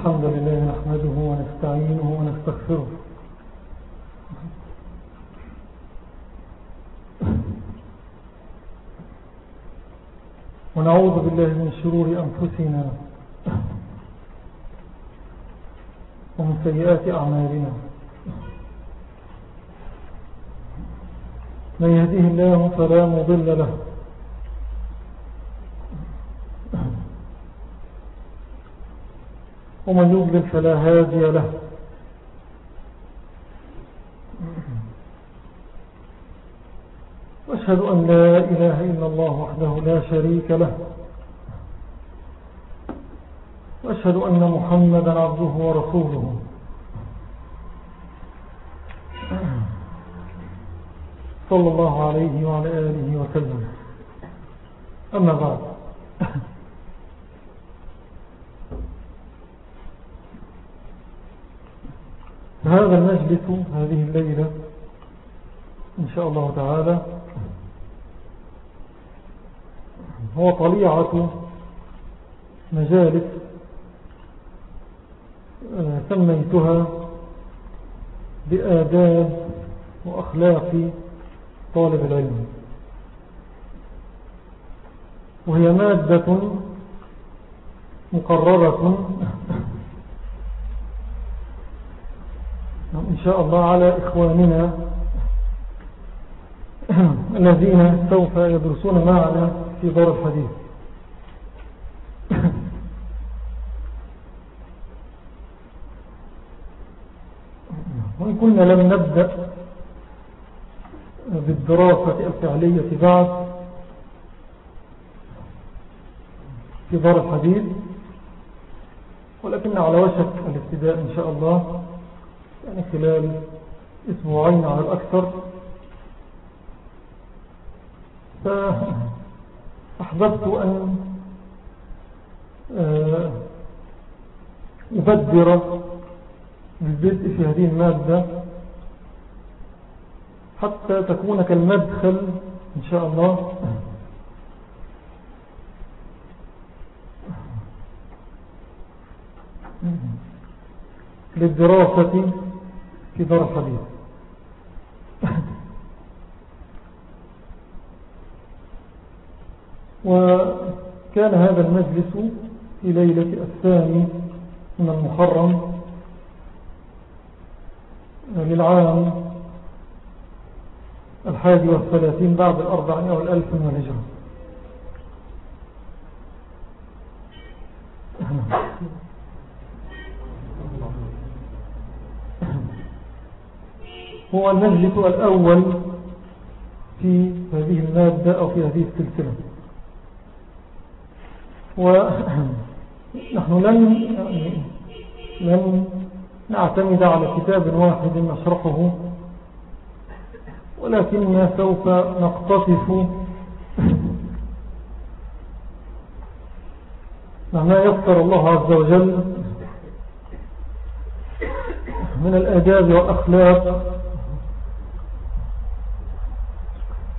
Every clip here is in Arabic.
الحمد لله نحمده ونستعينه ونستغفره. ونعوذ بالله من شرور أنفسنا ومن سيئات أعمالنا. من يهديه الله فلا مضل له ومن يضلل فلا هادي له. وأشهد أن لا إله إلا الله وحده لا شريك له. وأشهد أن محمدا عبده ورسوله. صلى الله عليه وعلى آله وسلم. أما بعد. هذا المجلس هذه الليلة إن شاء الله تعالى هو طليعة مجالس آه، سميتها بآداب وأخلاق طالب العلم. وهي مادة مقررة إن شاء الله على إخواننا الذين سوف يدرسون معنا في دار الحديث. وإن كنا لم نبدأ بالدراسة الفعلية بعد في دار الحديث ولكن على وشك الابتداء إن شاء الله. يعني خلال أسبوعين على الأكثر فأحببت أن آه، أبدر بالبدء في هذه المادة حتى تكون كالمدخل إن شاء الله. للدراسة في دار الحديث وكان هذا المجلس في ليلة الثاني من المحرم للعام الحادي والثلاثين بعد الأربعين والألف من الهجرة. هو المجلس الأول في هذه المادة أو في هذه السلسلة. ونحن لن لن نعتمد على كتاب واحد نشرحه ولكن سوف نقتصف ما يفتر الله عز وجل من الأداب والأخلاق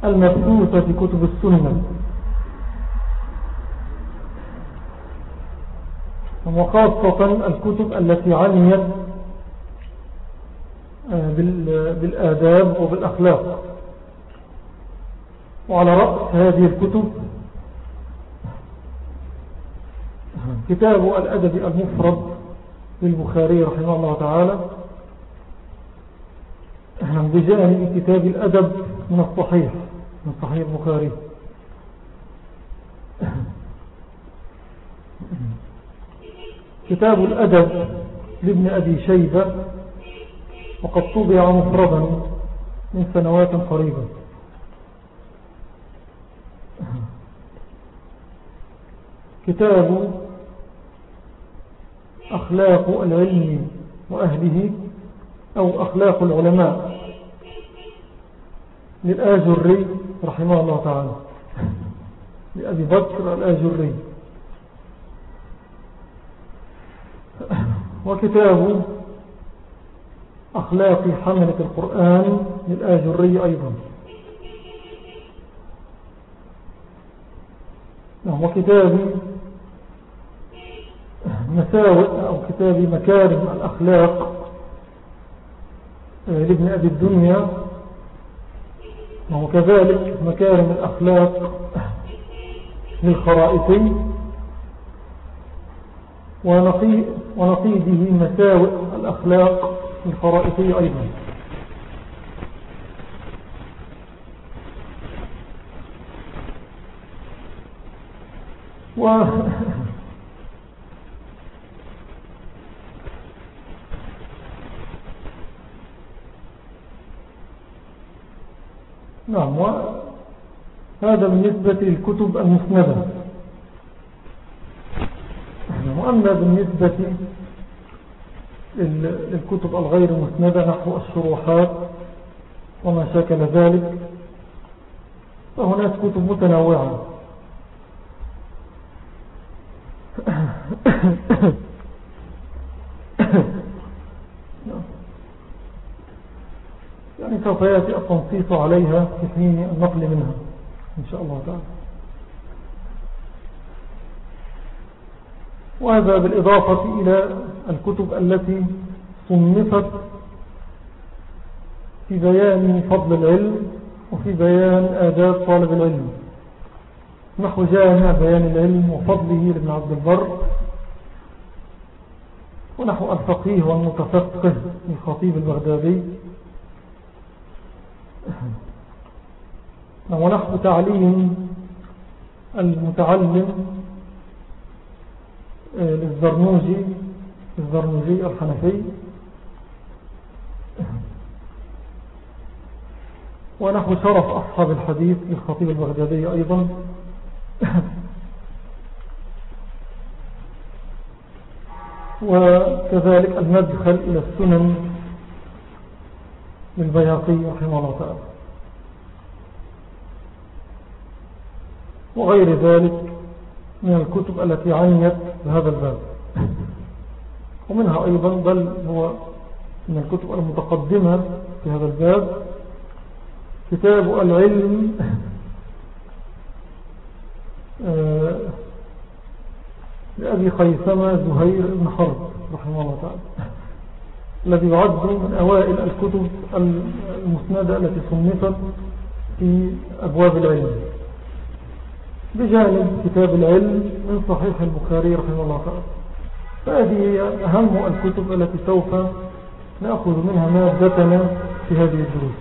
المبثوثة في كتب السنة. وخاصة الكتب التي عنيت آه، بالآداب وبالأخلاق. وعلى رأس هذه الكتب كتاب الأدب المفرد للبخاري رحمه الله تعالى بجانب كتاب الأدب من الصحيح. من صحيح البخاري. كتاب الأدب لابن أبي شيبة وقد طبع مفردا من سنوات قريبة. كتاب أخلاق العلم وأهله أو أخلاق العلماء. للآجري رحمه الله تعالى. لأبي بكر الآجري وكتاب أخلاق حملة القرآن للآجري أيضا. نعم، وكتاب مساوئ أو كتاب مكارم الأخلاق آه، لابن أبي الدنيا. وهو كذلك مكارم الأخلاق للخرائطي ونقيده مساوئ الأخلاق للخرائطي أيضا. و نعم وهذا بالنسبة للكتب المسندة. وأما بالنسبة للكتب الغير مسندة نحو الشروحات وما شاكل ذلك فهناك كتب متنوعة. سوف يأتي التنصيص عليها في حين النقل منها. إن شاء الله تعالى. وهذا بالإضافة إلى الكتب التي صنفت في بيان فضل العلم وفي بيان آداب طالب العلم. نحو جامع بيان العلم وفضله لابن عبد البر. ونحو الفقيه والمتفقه للخطيب البغدادي. ونحو تعليم المتعلم آه، للزرنوجي الزرنوجي الحنفي. ونحو شرف أصحاب الحديث للخطيب البغدادي أيضا. وكذلك المدخل إلى السنن للبياقي رحمه الله تعالى. وغير ذلك من الكتب التي عنيت بهذا الباب. ومنها أيضا بل هو من الكتب المتقدمة في هذا الباب كتاب العلم آه، لأبي خيثمة زهير بن حرب رحمه الله تعالى. الذي يعد من أوائل الكتب المسندة التي صنفت في أبواب العلم. بجانب كتاب العلم من صحيح البخاري رحمه الله تعالى. فهذه أهم الكتب التي سوف نأخذ منها مادتنا في هذه الدروس.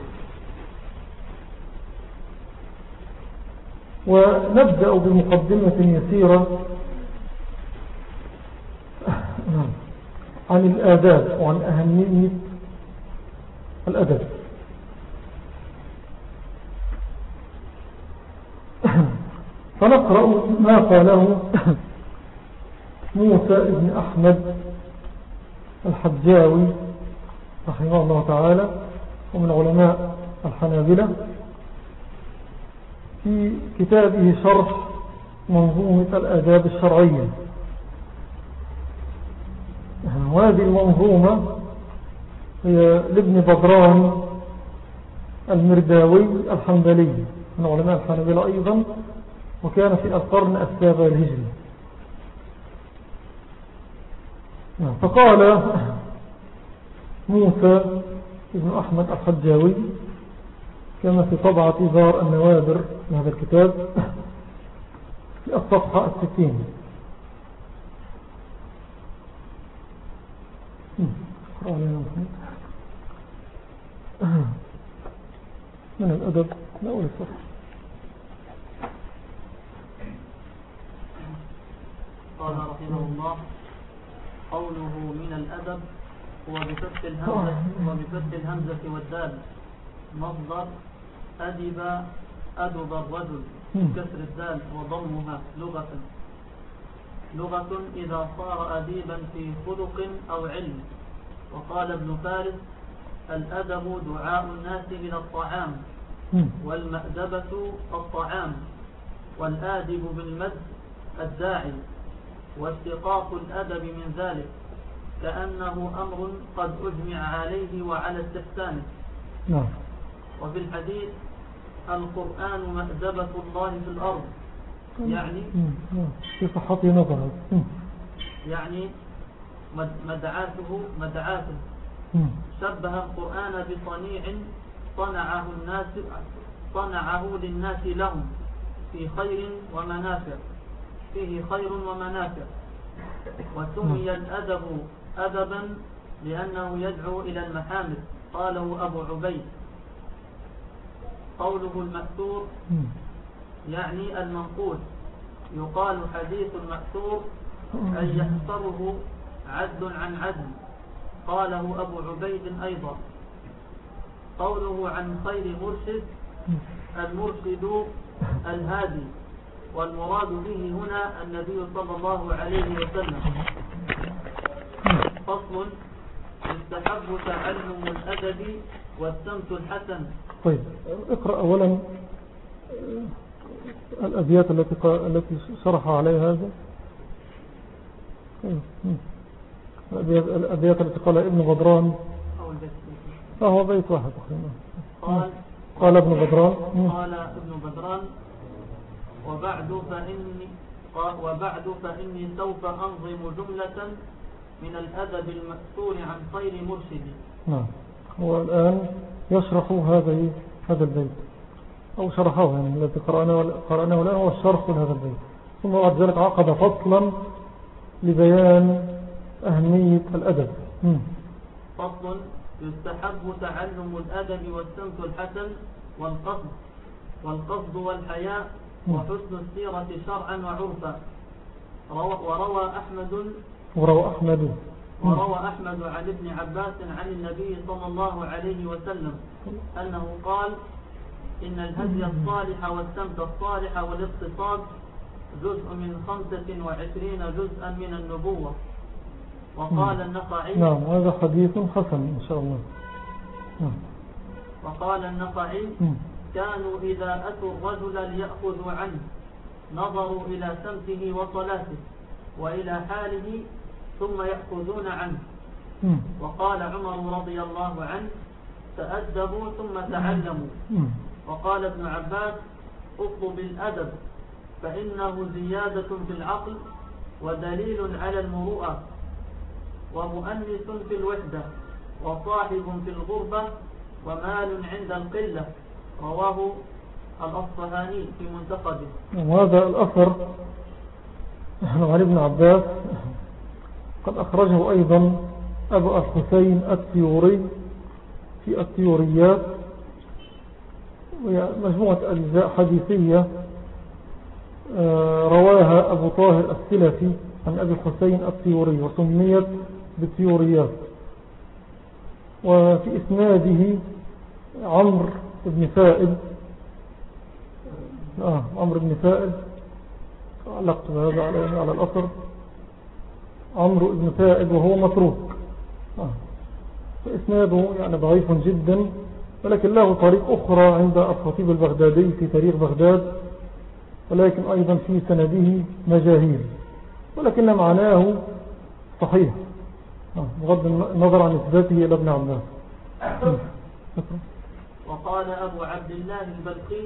ونبدأ بمقدمة يسيرة. عن الآداب وعن أهمية الأدب. فنقرأ ما قاله موسى بن أحمد الحجاوي رحمه الله تعالى ومن علماء الحنابلة في كتابه شرح منظومة الآداب الشرعية. وهذه المنظومة هي لابن بدران المرداوي الحنبلي من علماء الحنبلة أيضا وكان في القرن السابع الهجري فقال موسى ابن أحمد الحجاوي كما في طبعة دار النوادر من هذا الكتاب في الصفحة الستين. من الأدب لا أولي الصفحة قال رحمه الله قوله من الأدب هو بفتح الهمزة, هو بفتح الهمزة والدال. مصدر أدب أدب الرجل كسر الدال وضمها لغة. لغة إذا صار أديبا في خلق أو علم. وقال ابن فارس الأدب دعاء الناس إلى الطعام والمأدبة الطعام والآدب بالمد الداعي واستقاق الأدب من ذلك كأنه أمر قد أجمع عليه وعلى استحسانه. نعم. وفي الحديث القرآن مأدبة الله في الأرض. يعني في صحة نظر يعني مدعاته مدعاته. شبه القرآن بصنيع صنعه الناس صنعه للناس لهم. في خير ومنافع. فيه خير ومنافع. وسمي الأدب أدبا لأنه يدعو إلى المحامد. قاله أبو عبيد. قوله المأثور يعني المنقول. يقال حديث المأثور أن يحصره عدل عن عدل. قاله أبو عبيد أيضا. قوله عن خير مرشد المرشد الهادي. والمراد به هنا النبي صلى الله عليه وسلم. فصل يستحب تعلم الأدب والسمت الحسن. طيب اقرأ أولا. الأبيات التي التي شرح عليها. هذا الأبيات التي قال ابن غدران. فهو بيت واحد قال قال ابن بدران قال ابن بدران وبعد فإني وبعد فإني سوف أنظم جملة من الأدب المأثور عن خير مرشد نعم. هو الآن يشرح هذا هذا البيت. أو شرحه يعني الذي قرأناه, الآن هو الشرح لهذا البيت. ثم بعد ذلك عقد فصلا لبيان أهمية الأدب. فصل يستحب تعلم الأدب والسمت الحسن والقصد والقصد والحياء وحسن السيرة شرعا وعرفا. وروى أحمد وروى أحمد. وروى أحمد عن ابن عباس عن النبي صلى الله عليه وسلم أنه قال إن الهدي الصالح والسمت الصالح والاقتصاد جزء من خمسة وعشرين جزءا من النبوة. وقال النقعي نعم هذا حديث حسن إن شاء الله. نعم. وقال النقعي كانوا إذا أتوا الرجل ليأخذوا عنه نظروا إلى سمته وصلاته وإلى حاله ثم يأخذون عنه. وقال عمر رضي الله عنه تأدبوا ثم تعلموا. وقال ابن عباس اطلب الأدب فإنه زيادة في العقل ودليل على المروءة ومؤنس في الوحدة وصاحب في الغربة ومال عند القلة. رواه الأصفهاني في منتقده. وهذا الأثر عن ابن عباس. قد أخرجه أيضا أبو الحسين التيوري في التيوريات مجموعة أجزاء حديثية آه، رواها أبو طاهر السلفي عن أبي الحسين التيوري وسميت بالتيوريات وفي إسناده عمرو بن فائد آه عمرو بن فائد علقت على, على الأثر. عمرو بن فائد وهو متروك. آه فإسناده يعني ضعيف جدا. ولكن له طريق أخرى عند الخطيب البغدادي في تاريخ بغداد ولكن أيضا في سنده مجاهير ولكن معناه صحيح. آه، بغض النظر عن إثباته إلى ابن عباس. وقال أبو عبد الله البلقي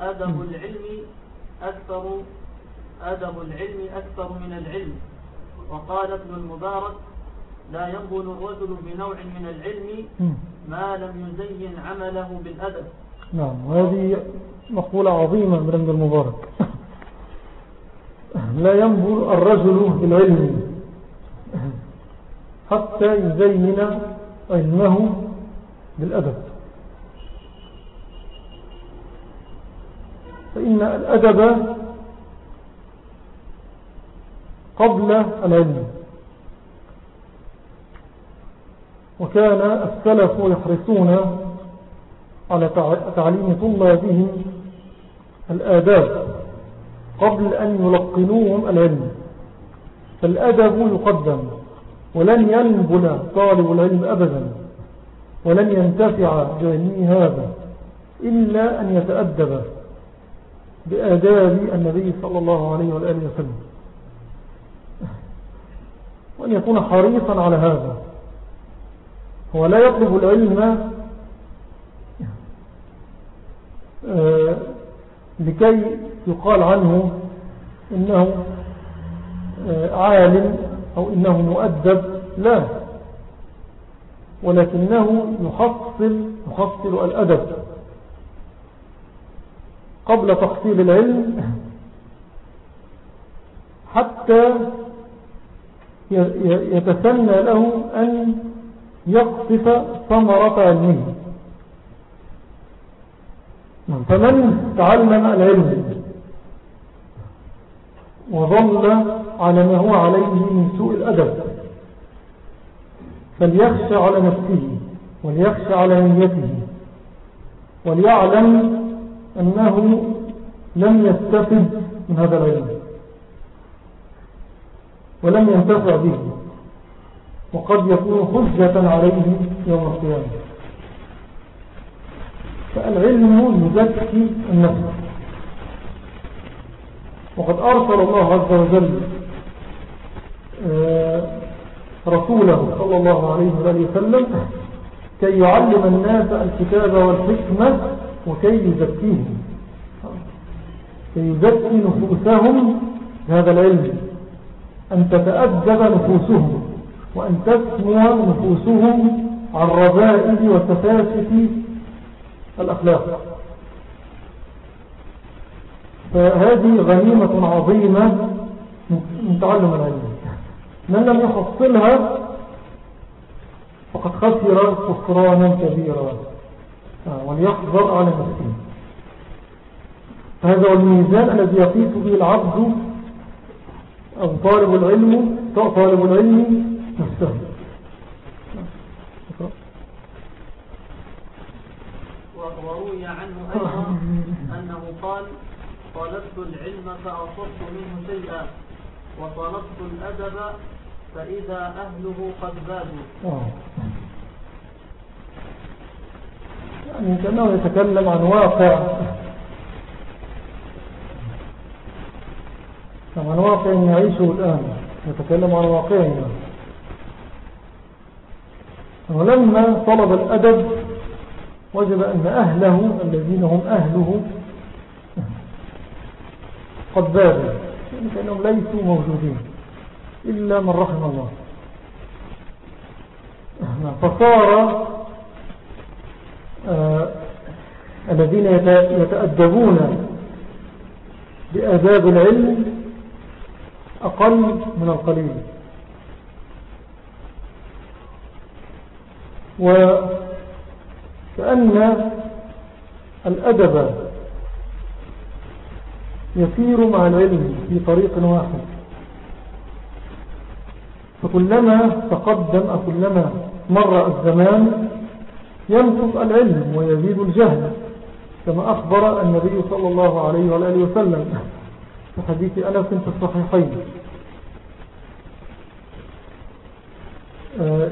أدب العلم أكثر أدب العلم أكثر من العلم. وقال ابن المبارك لا ينبل الرجل بنوع من العلم ما لم يزين عمله بالأدب. نعم وهذه مقولة عظيمة من ابن المبارك. لا ينبل الرجل بالعلم حتى يزين علمه بالأدب. فإن الأدب قبل العلم. وكان السلف يحرصون على تعليم طلابهم الآداب قبل أن يلقنوهم العلم. فالأدب يقدم ولن ينبل طالب العلم أبدا ولن ينتفع بعلمه هذا إلا أن يتأدب بآداب النبي صلى الله عليه وآله وسلم. وأن يكون حريصا على هذا. هو لا يطلب العلم آه، لكي يقال عنه إنه آه، عالم أو إنه مؤدب لا. ولكنه يحصل يحصل الأدب. قبل تحصيل العلم حتى يتسنى له أن يقصف ثمرة علمه فمن تعلم العلم وظل على ما هو عليه من سوء الأدب فليخشى على نفسه وليخشى على نيته وليعلم أنه لم يستفد من هذا العلم ولم ينتفع به. وقد يكون حجة عليه يوم القيامة. فالعلم يزكي النفس. وقد أرسل الله عز وجل آه، رسوله صلى الله عليه وآله وسلم كي يعلم الناس الكتاب والحكمة وكي يزكيهم. كي يزكي نفوسهم هذا العلم. أن تتأدب نفوسهم. وأن تسمو نفوسهم عن رذائل وتفاسف الأخلاق. فهذه غنيمة عظيمة من تعلم العلم من لم يحصلها فقد خسر خسرانا كبيرا. آه، وليحذر على نفسه. هذا هو الميزان الذي يقيس به العبد. أو طالب العلم طالب العلم وروي عنه أيضا أنه قال طلبت العلم فأصبت منه شيئا وطلبت الأدب فإذا أهله قد بادوا. يعني كأنه يتكلم عن واقع. عن واقع يعيشه الآن يتكلم عن واقعنا. ولما طلب الأدب وجد أن أهله الذين هم أهله قد بادوا يعني كأنهم ليسوا موجودين إلا من رحم الله. فصار آه الذين يتأدبون بآداب العلم أقل من القليل. وكأن الأدب يسير مع العلم في طريق واحد. فكلما تقدم أو كلما مر الزمان ينقص العلم ويزيد الجهل كما أخبر النبي صلى الله عليه وآله وسلم في حديث أنس في الصحيحين آه،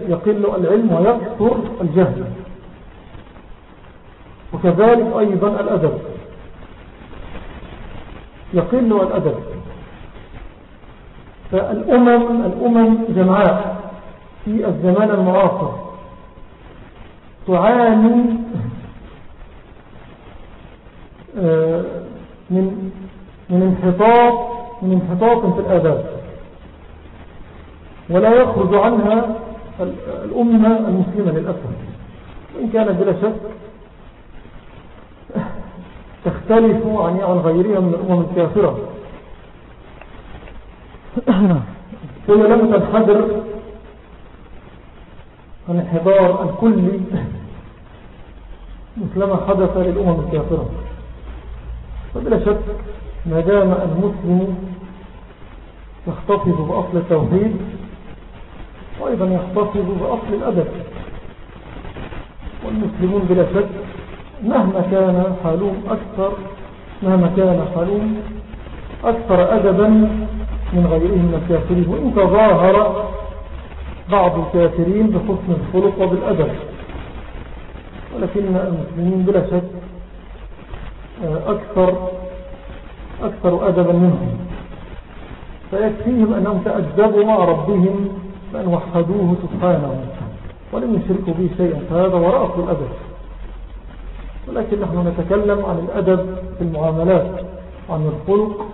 يقل العلم ويكثر الجهل. وكذلك أيضا الأدب. يقل الأدب. فالأمم الأمم جمعاء في الزمان المعاصر تعاني آه، من من انحطاط من انحطاط في الآداب. ولا يخرج عنها الأمة المسلمة للأسف. وإن كانت بلا شك تختلف عن عن غيرها من الأمم الكافرة. هي لم تنحدر عن الحضار الكلي مثلما حدث للأمم الكافرة. فبلا شك ما دام المسلم يحتفظ بأصل التوحيد وأيضا يحتفظ بأصل الأدب. والمسلمون بلا شك مهما كان حالهم أكثر مهما كان حالهم أكثر أدبا من غيرهم الكافرين. وإن تظاهر بعض الكافرين بحسن الخلق وبالأدب ولكن المسلمين بلا شك آه، أكثر أكثر أدبا منهم. فيكفيهم أنهم تأدبوا مع ربهم بأن وحدوه سبحانه ولم يشركوا به شيئا فهذا وراء أصل الأدب. ولكن نحن نتكلم عن الأدب في المعاملات عن الخلق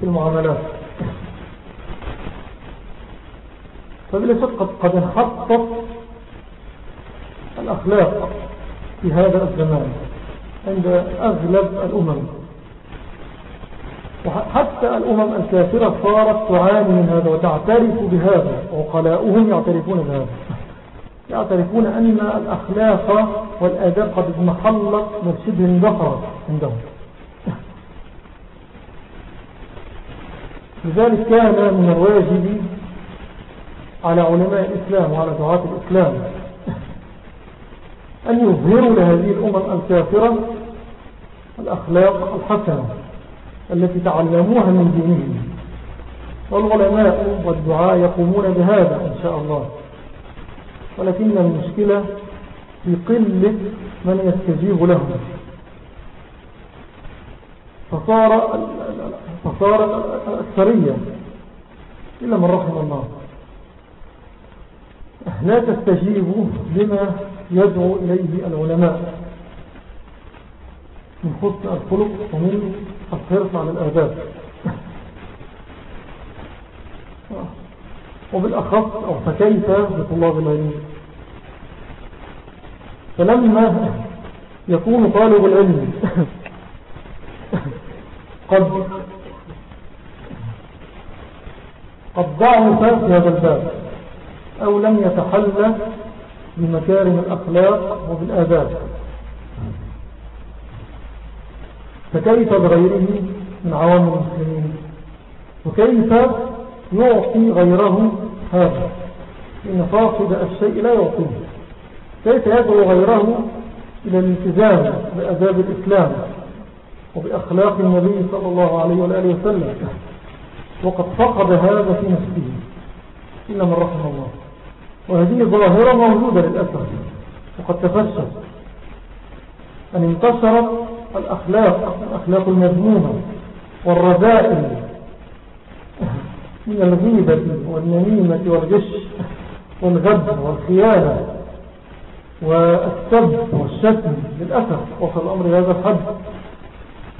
في المعاملات. فبلا شك قد, قد انحطت الأخلاق في هذا الزمان عند أغلب الأمم. وحتى الأمم الكافرة صارت تعاني من هذا وتعترف بهذا وقلاؤهم يعترفون بهذا. يعترفون أن الأخلاق والآداب قد اضمحلت مرشده اندخرت عندهم. لذلك كان من الواجب على علماء الإسلام وعلى دعاة الإسلام أن يظهروا لهذه الأمم الكافرة الأخلاق الحسنة. التي تعلموها من دينهم. والعلماء والدعاء يقومون بهذا إن شاء الله. ولكن المشكلة في قلة من يستجيب لهم. فصار فصار الأكثرية إلا من رحم الله. لا تستجيبوا لما يدعو إليه العلماء. من حسن الخلق ومن الحرص على الآداب. وبالأخص أو فكيف بطلاب العلم فلما يكون طالب العلم قد قد ضعف في هذا الباب أو لم يتحلى بمكارم الأخلاق وبالآداب. فكيف بغيره من عوام المسلمين؟ وكيف يعطي غيره هذا؟ إن فاقد الشيء لا يعطيه. كيف يدعو غيره إلى الالتزام بأداب الإسلام وبأخلاق النبي صلى الله عليه وآله وسلم؟ وقد فقد هذا في نفسه. إلا من رحم الله. وهذه ظاهرة موجودة للأسف. وقد تفشت أن انتشرت الأخلاق الأخلاق المذمومة والرذائل من الغيبة والنميمة والغش والغد والخيانة والسب والشتم للأسف. وصل الأمر هذا الحد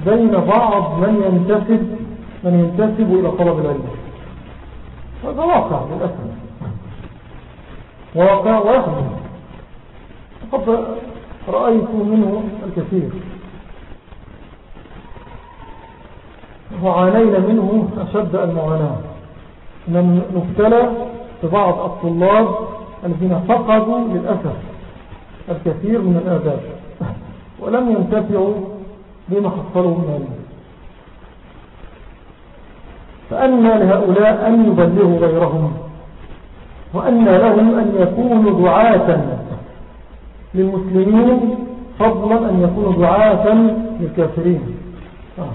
بين بعض من ينتسب من ينتسب إلى طلب العلم. هذا واقع للأسف. واقع ويحدث قد رأيت منه الكثير. وعانينا منه أشد المعاناة. لم نبتلى ببعض الطلاب الذين فقدوا للأسف الكثير من الآداب ولم ينتفعوا بما حصلوا من علم فأن لهؤلاء أن يبلغوا غيرهم وأن لهم أن يكونوا دعاة للمسلمين فضلا أن يكونوا دعاة للكافرين آه.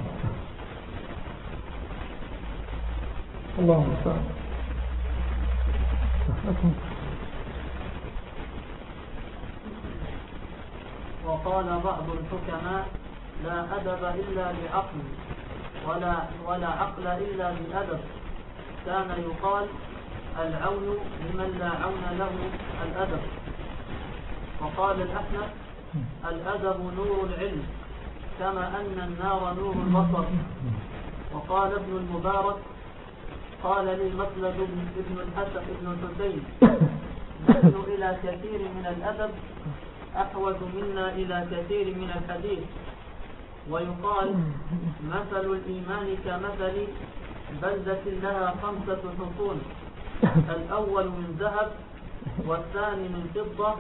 اللهم استعان وقال بعض الحكماء لا أدب إلا بعقل ولا, ولا عقل إلا بأدب كان يقال العون لمن لا عون له الأدب. وقال الأحنف الأدب نور العلم كما أن النار نور البصر. وقال ابن المبارك قال لي مطلب ابن الحسن ابن الحسين نحن إلى كثير من الأدب أحوج منا إلى كثير من الحديث. ويقال مثل الإيمان كمثل بلدة لها خمسة حصون الأول من ذهب والثاني من فضة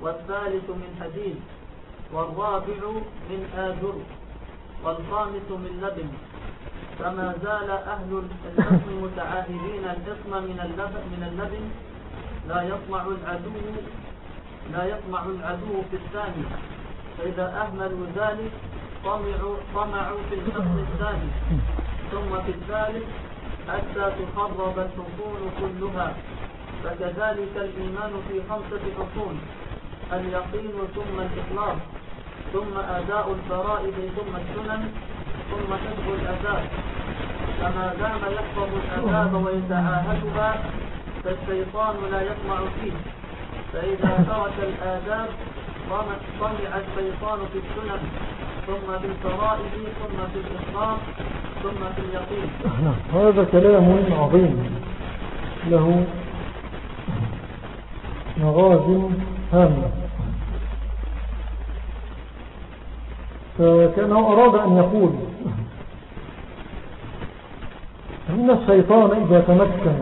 والثالث من حديد والرابع من آجر والخامس من لبن. فما زال أهل الحكم متعاهدين الحكم من من اللبن. لا يطمع العدو لا يطمع العدو في الثاني. فإذا أهملوا ذلك طمعوا, طمعوا في الحكم الثاني. ثم في الثالث حتى تخرب الحصون كلها. فكذلك الإيمان في خمسة حصون اليقين ثم الإخلاص. ثم أداء الفرائض ثم السنن. ثم حفظ الأداب فما دام يحفظ الأداب ويتعاهدها فالشيطان لا يطمع فيه. فإذا ترك الآداب طمع الشيطان في السنن ثم في الفرائض ثم في الإخلاص ثم في اليقين. هذا كلام عظيم. له مغازم هامة. فكأنه أراد أن يقول إن الشيطان إذا تمكن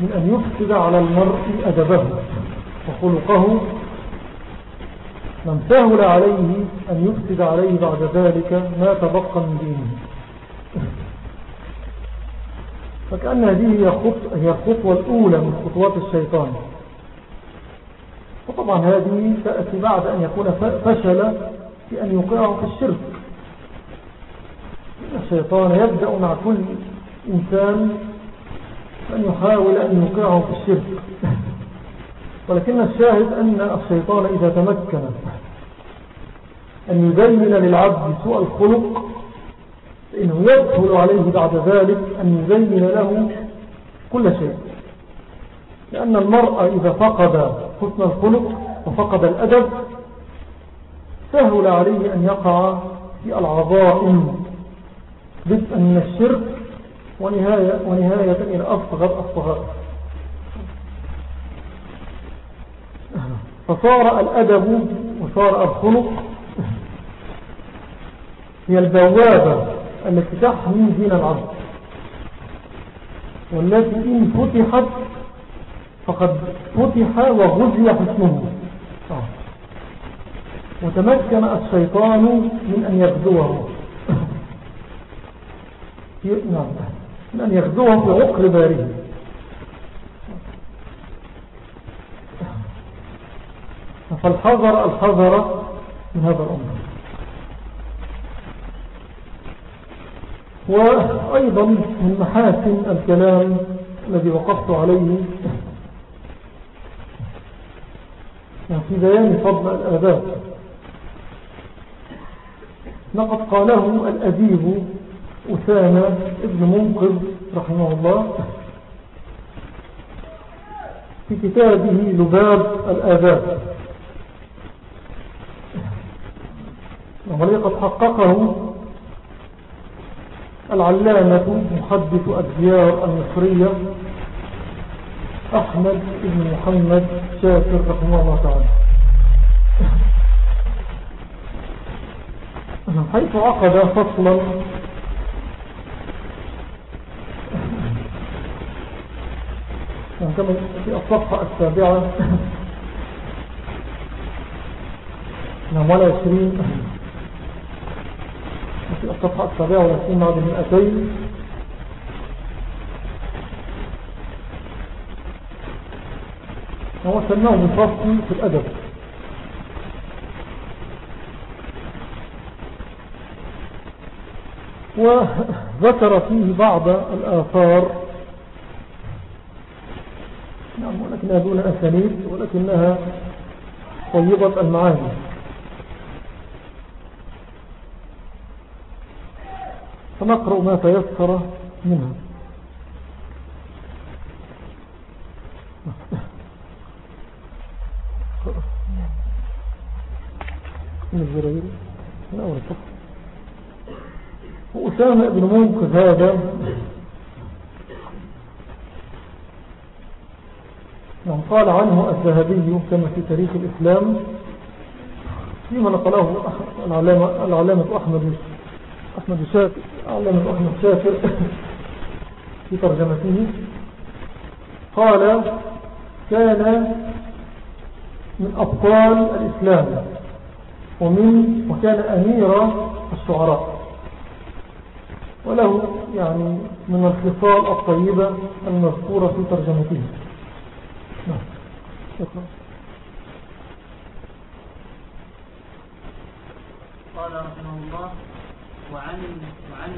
من أن يفسد على المرء أدبه وخلقه من سهل عليه أن يفسد عليه بعد ذلك ما تبقى من دينه. فكأن هذه هي الخطوة الأولى من خطوات الشيطان. وطبعا هذه تأتي بعد أن يكون فشل في أن يوقعه في الشرك. الشيطان يبدأ مع كل إنسان أن يحاول أن يوقعه في الشرك. ولكن الشاهد أن الشيطان إذا تمكن أن يبين للعبد سوء الخلق فإنه يدخل عليه بعد ذلك أن يبين له كل شيء. لأن المرأة إذا فقد حسن الخلق وفقد الأدب سهل عليه أن يقع في العظائم بدءا من الشرك ونهاية, ونهاية إلى أصغر الصغائر فصار الأدب وصار الخلق هي البوابة التي تحمي دين العبد والتي إن فتحت فقد فتح وغزي حسنه. وتمكن الشيطان من أن يغزوه. نعم من أن يغزوه في عقر باره فالحذر الحذر من هذا الأمر. وأيضا من محاسن الكلام الذي وقفت عليه في بيان فضل الآداب. لقد قاله الأديب أسامة ابن منقذ رحمه الله. في كتابه لباب الآداب وقد حققه العلامة محدث الديار المصرية أحمد بن محمد شاكر رحمه الله تعالى. حيث عقد فصلا كما في الصفحة السابعة. نعم ولا عشرين. في الصفحة السابعة والعشرين بعد المئتين هو سماه في الأدب. وذكر فيه بعض الآثار. ولكنها دون أسانيد ولكنها طيبة المعاني. فنقرأ ما تيسر منها. من الزرائر من أول الصفحة وأسامة بن منقذ هذا نعم قال عنه الذهبي كما في تاريخ الإسلام فيما نقله العلامة, العلامة أحمد أحمد شاكر علامة أحمد شاكر في ترجمته. قال كان من أبطال الإسلام ومن وكان أمير الشعراء. وله يعني من الخصال الطيبة المذكورة في ترجمته. قال رحمه الله وعن وعن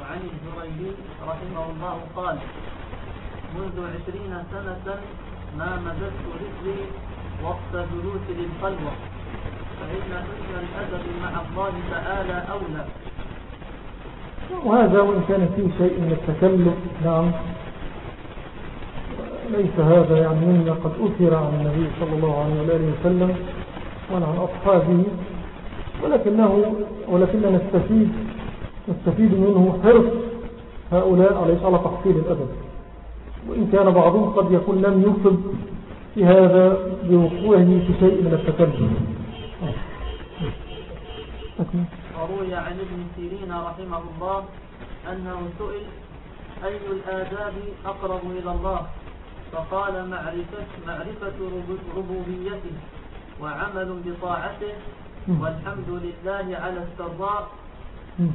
وعن الزريبي رحمه الله قال منذ عشرين سنة ما مددت رجلي وقت جلوس للخلوة فإن حسن الأدب مع الله تعالى أولى. وهذا وإن كان فيه شيء من التكلف نعم. ليس هذا يعني مما قد أثر عن النبي صلى الله عليه وآله وسلم وعن أصحابه ولكنه ولكننا نستفيد نستفيد منه حرص هؤلاء على تحصيل الأدب. وإن كان بعضهم قد يكون لم يصب في هذا بوقوعه في شيء من التكلم وروي عن ابن سيرين رحمه الله أنه سئل أي الآداب أقرب إلى الله؟ فقال معرفة, معرفة ربوبيته وعمل بطاعته والحمد لله على السراء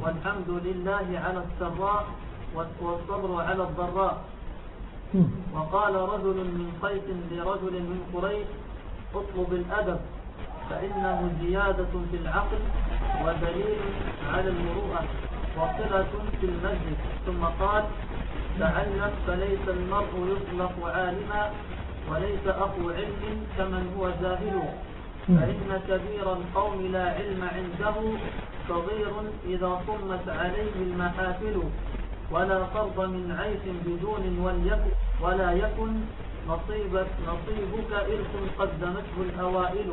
والحمد لله على السراء والصبر على الضراء. وقال رجل من قيس لرجل من قريش اطلب الأدب فإنه زيادة في العقل ودليل على المروءة وصلة في المسجد ثم قال تعلم فليس المرء يطلق عالما وليس أخو علم كمن هو جاهل. فإن كبير القوم لا علم عنده صغير إذا صمت عليه المحافل. ولا فرض من عيش بدون وليكن ولا يكن نصيبك نصيبك إرث قدمته الأوائل.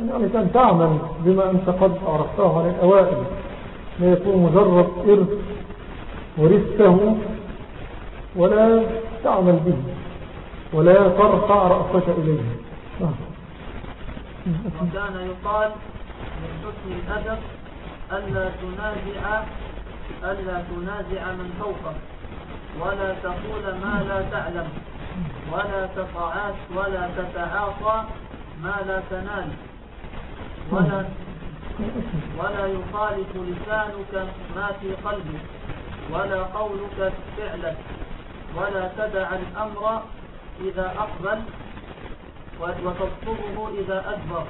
يعني كان تعمل بما أنت قد عرفته عن الأوائل. لا يكون مجرد إرث ورثته ولا تعمل به ولا ترفع رأسك إليه. وكان يقال من حسن الأدب ألا تنازع ألا تنازع من فوقك. ولا تقول ما لا تعلم. ولا تطاعات ولا تتعاطى ما لا تنال. ولا ولا يخالف لسانك ما في قلبك. ولا قولك فعلك ولا تدع الأمر إذا أقبل وتطلبه إذا أدبر.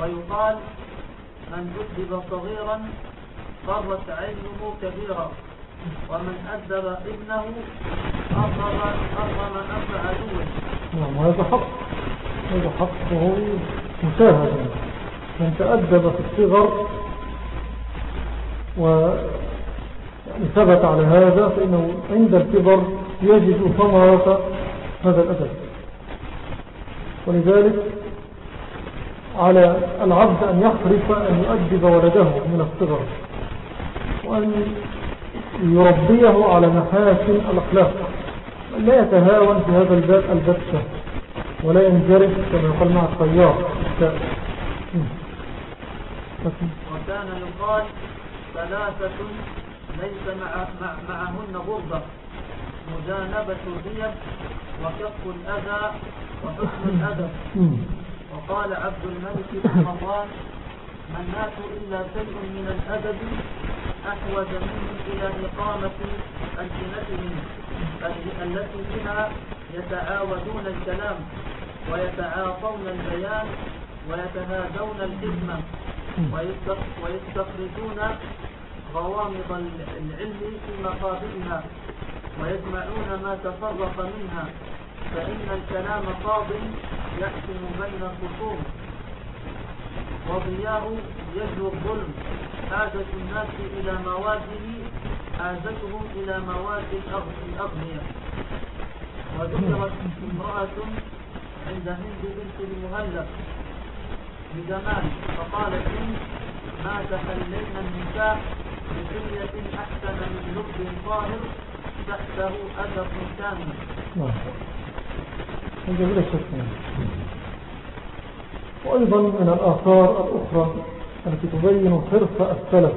ويقال من أدب صغيرا قرت عينه كبيرا ومن أدب ابنه أرغم أرغم أنف عدوه. نعم وهذا حق. هذا حق. وهو مشاهد من تأدب في الصغر و ثبت على هذا فإنه عند الكبر يجد ثمرة هذا الأدب. ولذلك على العبد أن يحرص أن يؤدب ولده من الصغر وأن يربيه على محاسن الأخلاق. لا يتهاون في هذا الباب البتة ولا ينجرف كما يقال مع الطيار. وكان يقال ثلاثة ليس مع مع معهن غربة. مجانبة الريب وكف الأذى وحسن الأدب. وقال عبد الملك بن مروان الناس إلا شيء من الأدب أحوج منهم إلى إقامة ألسنتهم التي بها يتعاودون الكلام ويتعاطون البيان ويتهادون الحكمة ويستخرجون غوامض العلم في مقابلها ويجمعون ما تفرق منها فإن الكلام قاض يحكم بين الخصوم. وضياء يجلو الظلم حاجة الناس إلى مواده حاجتهم إلى مواد الأغنياء. وذكرت امرأة عند هند بنت المهلب بزمان فقالت هند ما تخلينا النساء أحسن من لب طاهر تحته أدب كامل. نعم. وأيضا من الآثار الأخرى التي تبين حرص السلف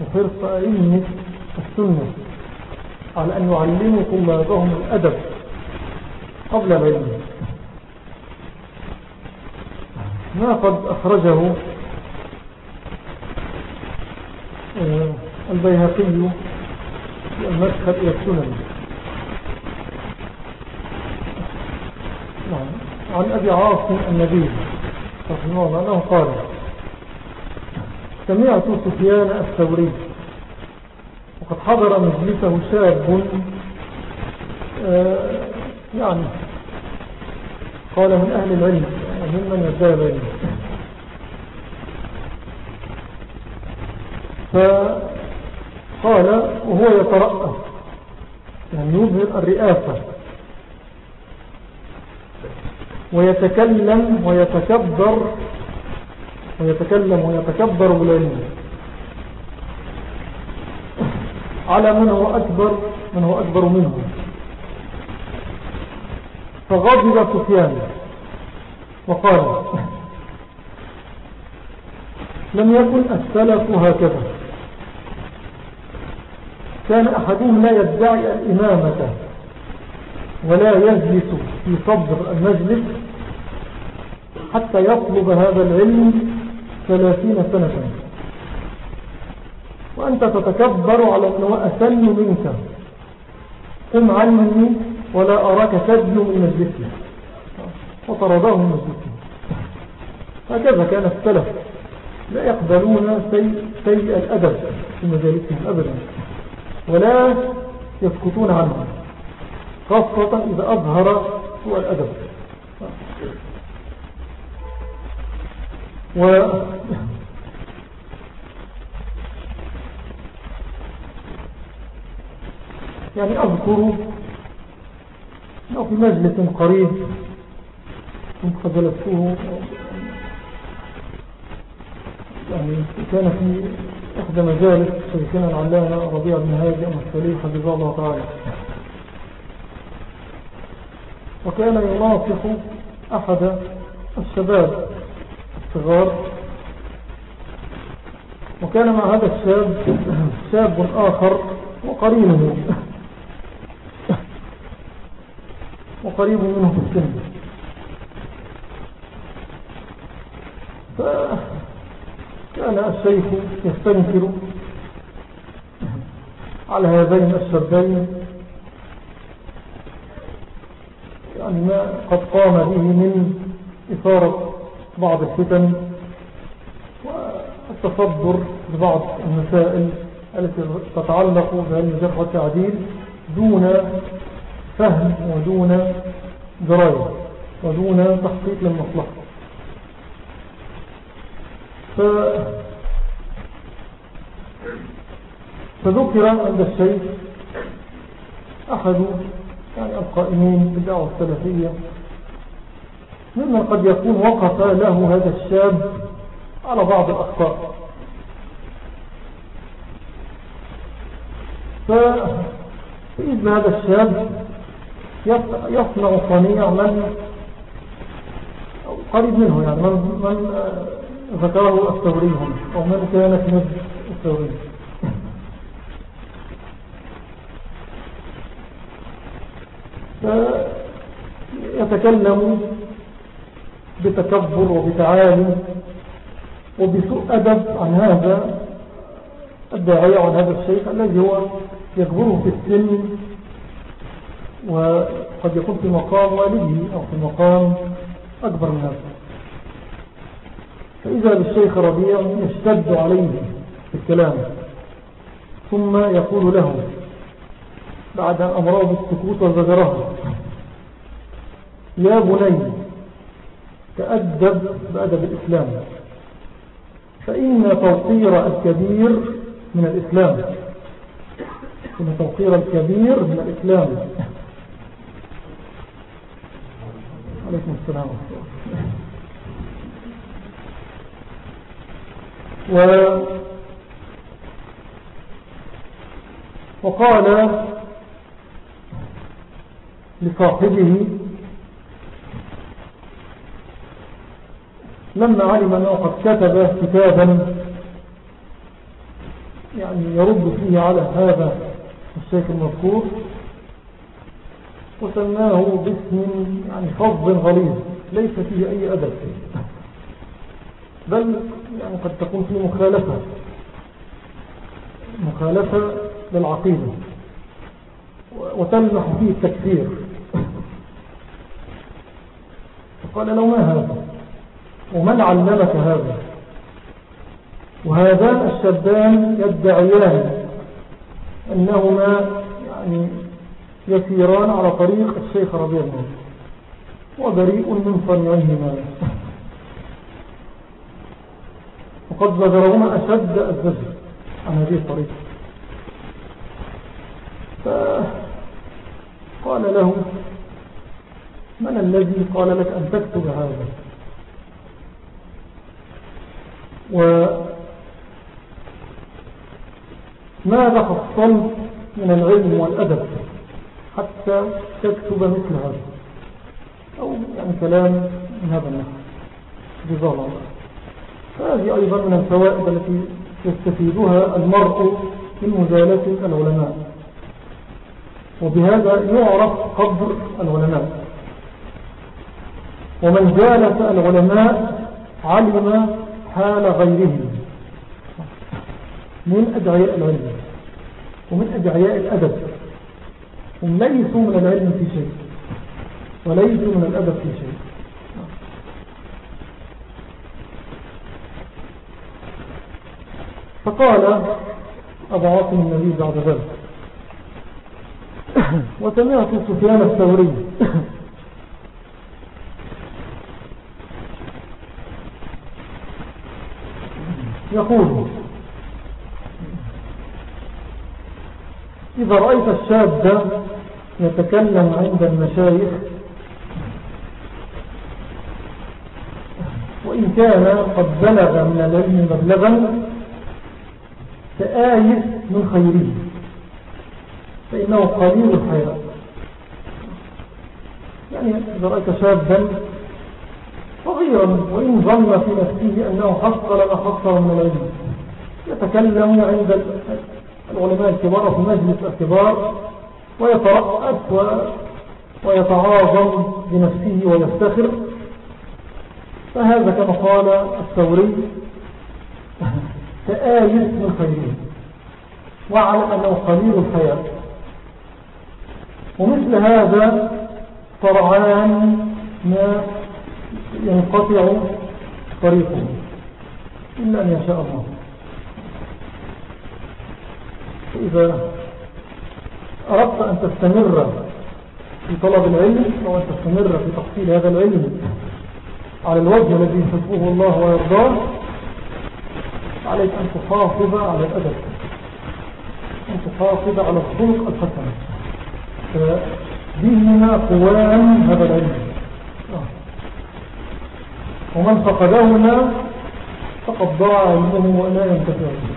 وحرص أئمة السنة على أن يعلموا طلابهم الأدب قبل العلم ما قد أخرجه آه، البيهقي في المدخل إلى السنن نعم. عن أبي عاصم النبي رحمه الله أنه قال سمعت سفيان الثوري وقد حضر مجلسه شاب آه، يعني قال من أهل العلم ممن يزال العلم فقال وهو يترأس يعني يظهر الرئاسة. ويتكلم ويتكبر ويتكلم ويتكبر بالعلم على من هو أكبر من هو أكبر منه. فغضب سفيان وقال لم يكن السلف هكذا. كان أحدهم لا يدعي الإمامة ولا يجلس في صدر المجلس حتى يطلب هذا العلم ثلاثين سنة. وأنت تتكبر على أنه أسن منك. قم عني ولا أراك تدنو من مجلسي وطرده من مجلسي هكذا كان السلف لا يقبلون سيء الأدب في مجالسهم أبدا. ولا يسكتون عنه خاصة إذا أظهر سوء الأدب. و يعني أذكر أو في مجلس قريب كنت قد جلسته يعني كان في إحدى مجالس شيخنا العلامة ربيع بن هادي المسلي حفظه الله تعالى. وكان يناصح أحد الشباب الصغار. وكان مع هذا الشاب شاب آخر وقرينه وقريب منه في السن. فكان الشيخ يستنكر على هذين الشابين يعني ما قد قام به من إثارة بعض الفتن والتصدر ببعض المسائل التي تتعلق بعلم الجرح والتعديل دون فهم ودون دراية ودون تحقيق للمصلحة. ف... فذكر عند الشيخ أحد يعني القائمين بالدعوة السلفية ممن قد يكون وقف له هذا الشاب على بعض الأخطاء. فإذن هذا الشاب يصنع صنيع من قريب منه يعني من, من ذكره الثوري هنا أو من كانت مثل الثوري يتكلم بتكبر وبتعالي وبسوء أدب عن هذا الداعية عن هذا الشيخ الذي هو يكبره في السن وقد يكون في مقام والده أو في مقام أكبر من هذا. فإذا بالشيخ ربيع يشتد عليه في الكلام ثم يقول له بعد أن أمره بالسكوت وزجره يا بني تأدب بأدب الإسلام فإن توقير الكبير من الإسلام إن توقير الكبير من الإسلام. عليكم السلام و وقال لصاحبه لما علم أنه قد كتب كتابا يعني يرد فيه على هذا الشيخ المذكور وسماه باسم يعني فظ غليظ ليس فيه أي أدب بل يعني قد تكون فيه مخالفة. مخالفة للعقيدة. وتلمح فيه التكفير. فقال له ما هذا؟ ومن علمك هذا؟ وهذان الشابان يدعيان أنهما يعني يسيران على طريق الشيخ رضي الله وبريء من صنعهما وقد زجرهما أشد الزجر عن هذه الطريقة. فقال له من الذي قال لك أن تكتب هذا؟ وماذا حصلت من العلم والأدب حتى تكتب مثل هذا؟ أو يعني كلام من هذا النحو جزاه الله فهذه أيضا من الفوائد التي يستفيدها المرء من مجالة العلماء. وبهذا يعرف قدر العلماء. ومن جالس العلماء علم حال غيره من أدعياء العلم ومن أدعياء الأدب. هم ليسوا من العلم في شيء وليسوا من الأدب في شيء. فقال عاصم النبي بعد ذلك. وسمعت سفيان الثوري. يقول إذا رأيت الشاب يتكلم عند المشايخ وإن كان قد بلغ من العلم مبلغا فآيس من خيره. فإنه قليل الحياة يعني إذا رأيت شابا صغيرا وإن ظن في نفسه أنه حصل ما حصل من العلم. يتكلم عند العلماء الكبار في مجلس الكبار ويترأس ويتعاظم بنفسه ويفتخر. فهذا كما قال الثوري فآيس من خيره وعلى أنه قليل الحياة ومثل هذا طرعان ما ينقطع طريقه. إلا أن يشاء الله. إذا أردت أن تستمر في طلب العلم أو أن تستمر في تحصيل هذا العلم على الوجه الذي يحبه الله ويرضاه عليك أن تحافظ على الأدب. أن تحافظ على الخلق الحسن. فبهما قوام هذا العلم. ومن فقدهما فقد ضاع علمه ولا ينتفع به.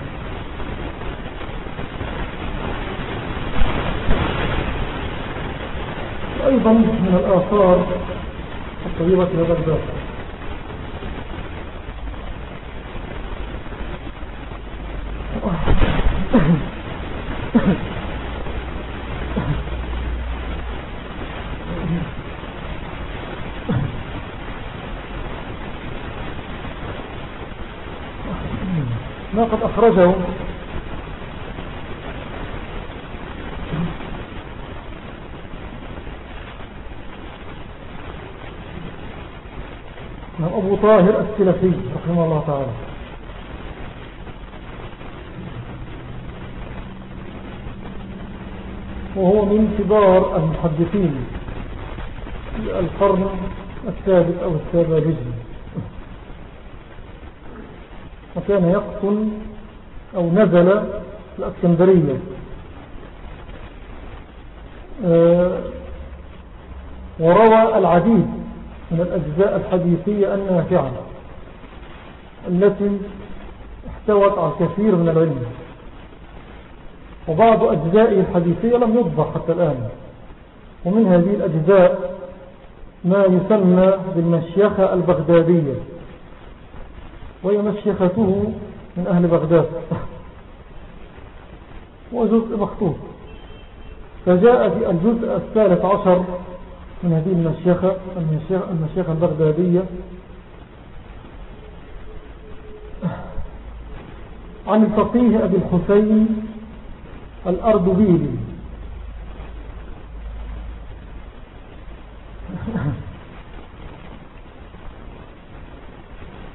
أيضا من الآثار الطيبة في هذا الباب ما قد أخرجه. أبو طاهر السلفي رحمه الله تعالى. وهو من كبار المحدثين في القرن الثالث أو السابع وكان يقتل أو نزل الأسكندرية آه، وروى العديد من الأجزاء الحديثية النافعة التي احتوت على كثير من العلم. وبعض أجزائه الحديثية لم يطبع حتى الآن. ومن هذه الأجزاء ما يسمى بالمشيخة البغدادية. وهي مشيخته من أهل بغداد. وجزء مخطوط فجاء في الجزء الثالث عشر من هذه المشيخة المشيخة البغدادية عن الفقيه أبي الحسين الأردبيلي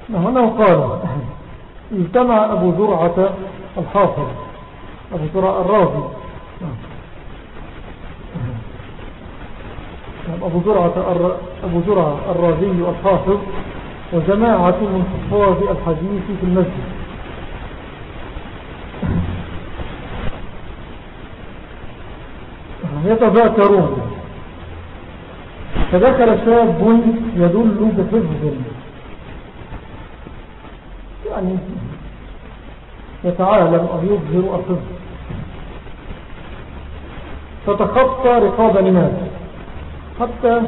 هنا قال اجتمع أبو زرعة الحافظ. أبو زرعة الرازي أبو زرعة, أبو زرعة الرازي الحافظ وجماعة من حفاظ الحديث في المسجد. يتذاكرون. فذكر شاب يدل بحفظ. يعني يتعالم أو يظهر الحفظ فتخطى رقاب الناس حتى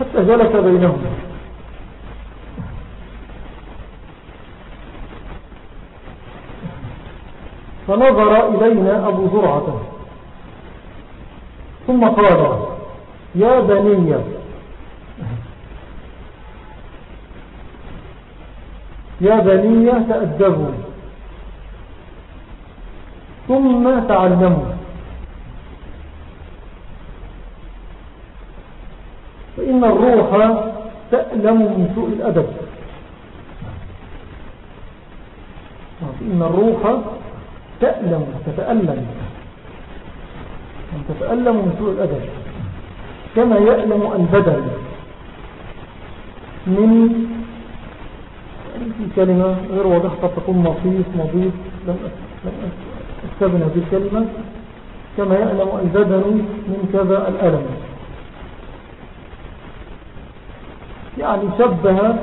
حتى جلس بينهم. فنظر إلينا أبو زرعة. ثم قال يا بني. يا بني تأدبوا. ثم تعلموا. فإن الروح تألم من سوء الأدب. فإن الروح تألم تتألم. تتألم من سوء الأدب. كما يألم البدن. من في كلمة غير واضحة قد تكون مصيف مضيف لم أستبنى الكلمة. كما يألم البدن من كذا الألم. يعني شبه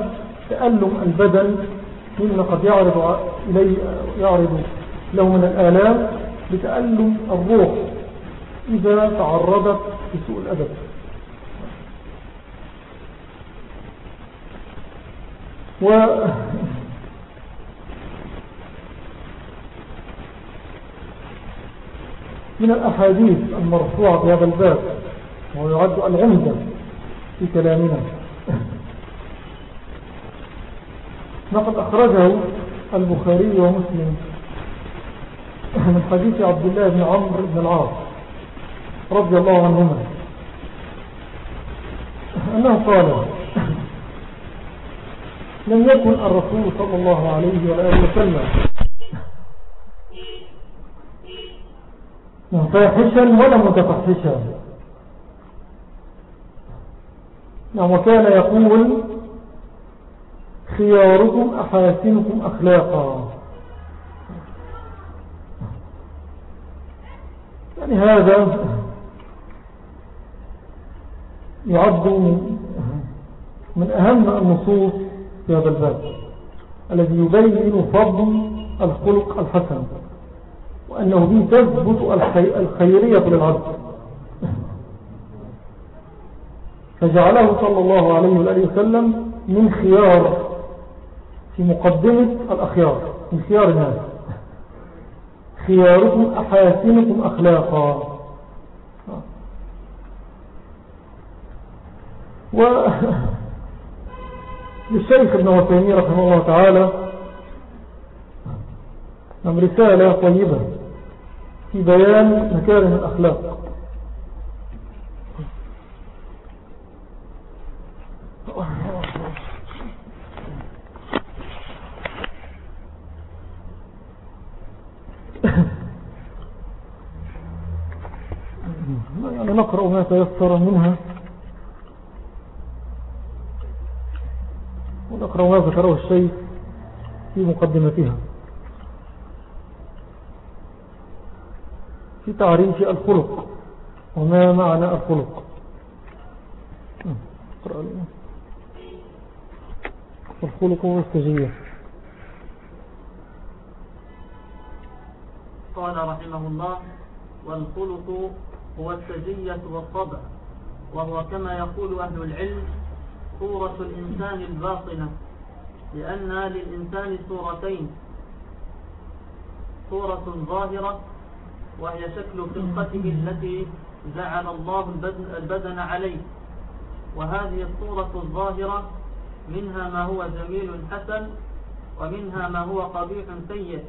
تألم البدن مما قد يعرض, إليه يعرض له من الآلام بتألم الروح إذا تعرضت لسوء الأدب. و من الأحاديث المرفوعة في هذا الباب وهو يعد العمدة في كلامنا. لقد أخرجه البخاري ومسلم. من حديث عبد الله بن عمرو بن العاص رضي الله عنهما. أنه قال لم يكن الرسول صلى الله عليه وآله وسلم فاحشا ولا متفحشا. نعم وكان يقول خياركم أحاسنكم أخلاقا. يعني هذا يعد من أهم النصوص في هذا الباب الذي يبين فضل الخلق الحسن وأنه به تثبت الخيرية للعبد. فجعله صلى الله عليه وآله وسلم من خيار في مقدمة الأخيار من خيار الناس. خياركم أحاسنكم أخلاقا. و للشيخ ابن وثيمين رحمه الله تعالى نعم رسالة طيبة في بيان مكارم الأخلاق. نقرأ ما تيسر منها. ونقرأ ما ذكره الشيء في مقدمتها. في تعريف الخلق وما معنى الخلق. الخلق والسجية قال رحمه الله والخلق هو السجية والطبع وهو كما يقول أهل العلم صورة الإنسان الباطنة لأن للإنسان صورتين صورة ظاهرة وهي شكل خلقته التي جعل الله البدن عليه وهذه الصورة الظاهرة منها ما هو جميل حسن ومنها ما هو قبيح سيء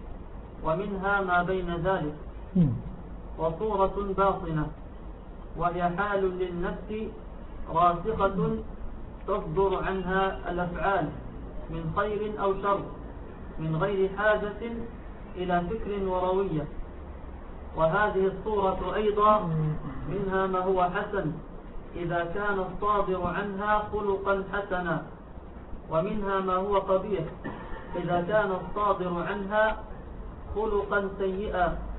ومنها ما بين ذلك. وصورة باطنة وهي حال للنفس راسخة تصدر عنها الأفعال من خير أو شر من غير حاجة إلى فكر وروية. وهذه الصورة أيضا منها ما هو حسن إذا كان الصادر عنها خلقا حسنا ومنها ما هو قبيح إذا كان الصادر عنها خلقا سيئا.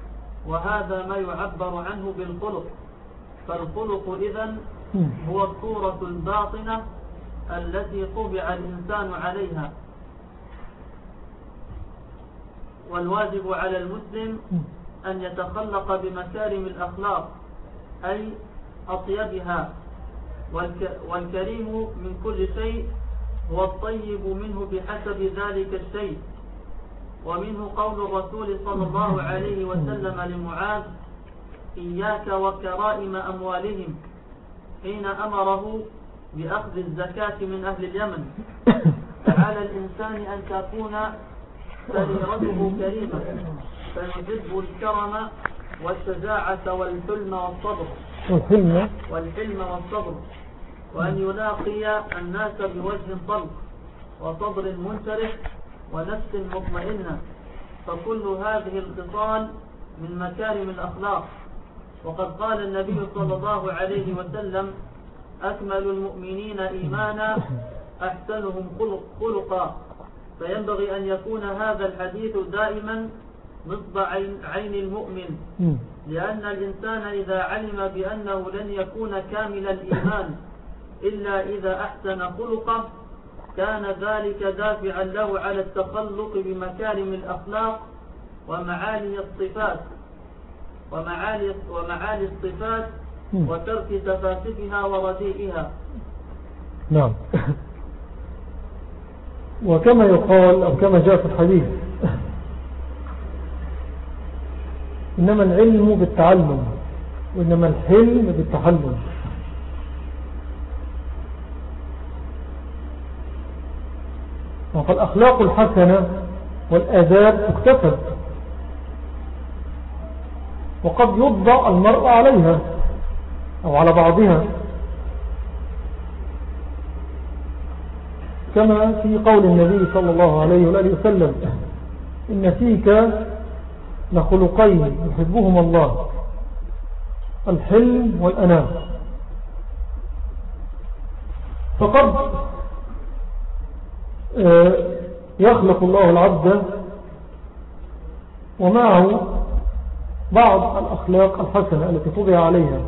وهذا ما يعبر عنه بالخلق. فالخلق إذن هو الصورة الباطنة التي طبع الإنسان عليها. والواجب على المسلم أن يتخلق بمكارم الأخلاق أي أطيبها. والكريم من كل شيء هو الطيب منه بحسب ذلك الشيء. ومنه قول الرسول صلى الله عليه وسلم لمعاذ إياك وكرائم أموالهم حين أمره بأخذ الزكاة من أهل اليمن. فعلى الإنسان أن تكون سريرته كريمة فيحب الكرم والشجاعة والحلم والصبر. والحلم؟ والحلم والصبر. وأن يلاقي الناس بوجه طلق وصبر منشرح ونفس مطمئنة فكل هذه الخصال من مكارم الأخلاق. وقد قال النبي صلى الله عليه وسلم أكمل المؤمنين إيمانا أحسنهم خلقا. فينبغي أن يكون هذا الحديث دائما نصب عين المؤمن. لأن الإنسان إذا علم بأنه لن يكون كامل الإيمان إلا إذا أحسن خلقه كان ذلك دافعا له على التخلق بمكارم الأخلاق ومعالي الصفات ومعالي, ومعالي الصفات وترك تفاسفها ورديئها. نعم. وكما يقال أو كما جاء في الحديث إنما العلم بالتعلم وإنما الحلم بالتحلم. فالأخلاق الحسنة والآداب تكتسب وقد يضع المرء عليها أو على بعضها. كما في قول النبي صلى الله عليه وآله وسلم إن فيك لخلقين يحبهما الله الحلم والأنام. فقد يخلق الله العبد ومعه بعض الأخلاق الحسنة التي طبع عليها.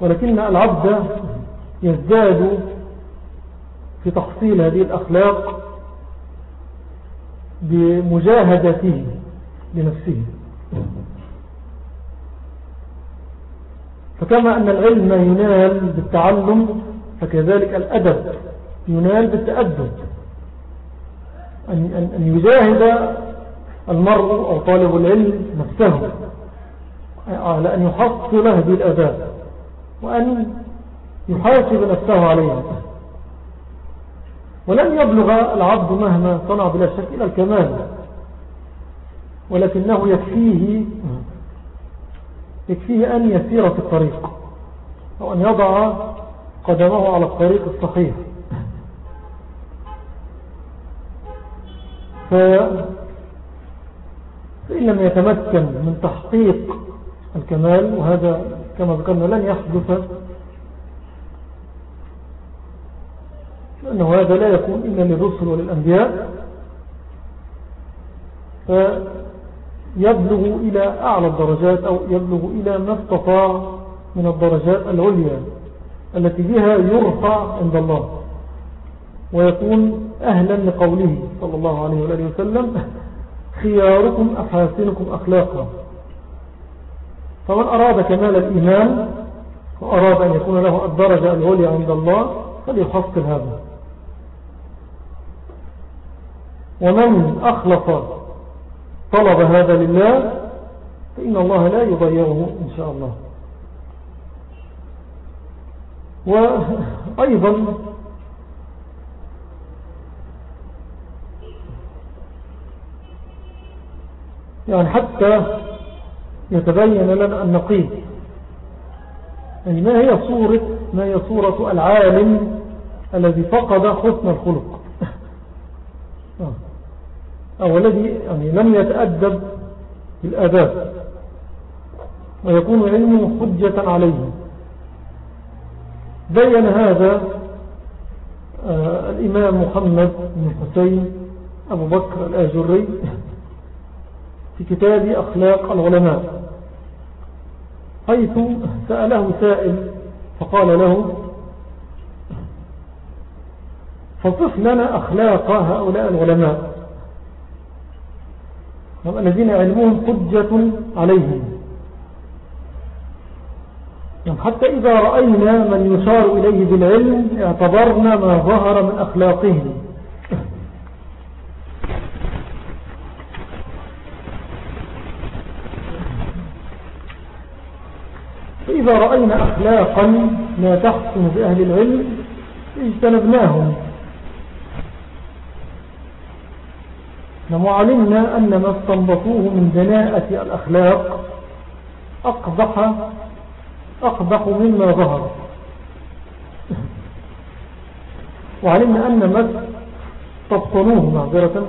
ولكن العبد يزداد في تحصيل هذه الأخلاق بمجاهدته لنفسه. فكما أن العلم ينال بالتعلم فكذلك الأدب. ينال بالتأدب. أن, يجاهد المرء أو طالب العلم نفسه. على أن يحصل هذه الأداب وأن يحاسب نفسه عليها. ولن يبلغ العبد مهما صنع بلا شك إلى الكمال. ولكنه يكفيه يكفيه أن يسير في الطريق. أو أن يضع قدمه على الطريق الصحيح. فإن لم يتمكن من تحقيق الكمال وهذا كما ذكرنا لن يحدث لأنه هذا لا يكون إلا للرسل وللأنبياء فيبلغ إلى أعلى الدرجات أو يبلغ إلى ما استطاع من الدرجات العليا التي بها يرفع عند الله. ويكون أهلا لقوله صلى الله عليه وآله وسلم خياركم أحاسنكم أخلاقا. فمن أراد كمال الإيمان وأراد أن يكون له الدرجة العليا عند الله فليحصل هذا. ومن أخلص طلب هذا لله فإن الله لا يضيعه إن شاء الله. وأيضا يعني حتى يتبين لنا النقيض. يعني ما هي صورة ما هي صورة العالم الذي فقد حسن الخلق؟ أو الذي يعني لم يتأدب بالآداب ويكون علمه حجة عليه. بين هذا آه، الإمام محمد بن حسين أبو بكر الآجري في كتاب أخلاق العلماء حيث سأله سائل فقال له فصف لنا أخلاق هؤلاء العلماء. الذين علمهم حجة عليهم. يعني حتى إذا رأينا من يشار إليه بالعلم اعتبرنا ما ظهر من أخلاقه رأينا أخلاقا لا تحسن بأهل العلم اجتنبناهم. وعلمنا أن ما استنبطوه من دناءة الأخلاق أقبح أقبح مما ظهر. وعلمنا أن ما استبطنوه معذرة.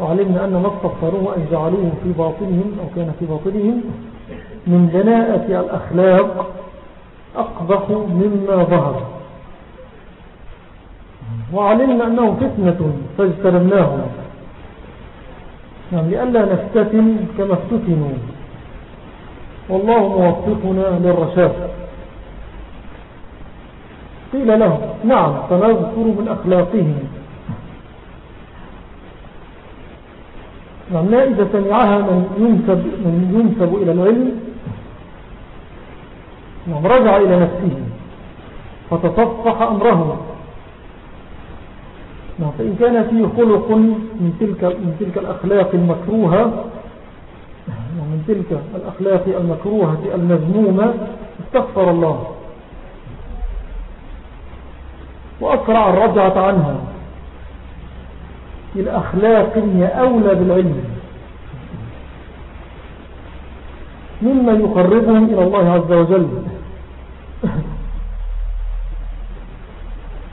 وعلمنا أن ما استبطنوه أي جعلوه في باطنهم أو كان في باطنهم. من دناءة الأخلاق أقبح مما ظهر. وعلمنا أنه فتنة فاجتنبناهم نعم لألا نفتتن كما افتتنوا. والله موفقنا للرشاد. قيل له نعم فنذكر من أخلاقهم. نعم لا إذا سمعها من ينسب, من ينسب إلى العلم. نعم رجع إلى نفسه فتصفح أمره نعم فإن كان فيه خلق من تلك, من تلك الأخلاق المكروهة ومن تلك الأخلاق المكروهة المذمومة استغفر الله. وأسرع الرجعة عنها. إلى أخلاق هي أولى بالعلم. مما يقربهم إلى الله عز وجل.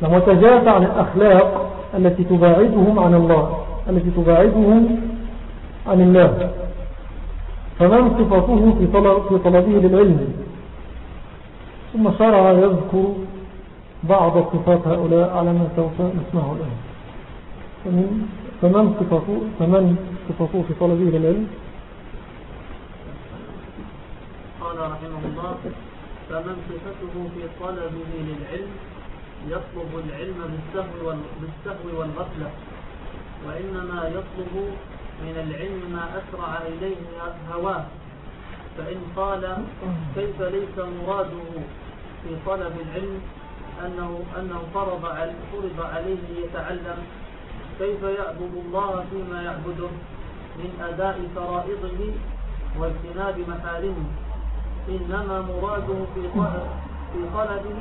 وتجافى عن الأخلاق التي تباعدهم عن الله التي تباعدهم عن الله. فمن صفته في, طلب في طلبه للعلم؟ ثم شرع يذكر بعض صفات هؤلاء على ما سوف نسمعه الآن. فمن صفته, فمن صفته في طلبه للعلم؟ قال رحمه الله فمن صفته في طلبه للعلم يطلب العلم بالسهو, بالسهو والغفلة وإنما يطلب من العلم ما أسرع إليه هواه. فإن قال كيف ليس مراده في طلب العلم أنه, أنه فرض, فرض عليه يتعلم كيف يعبد الله فيما يعبده من أداء فرائضه واجتناب محارمه إنما مراده في في طلبه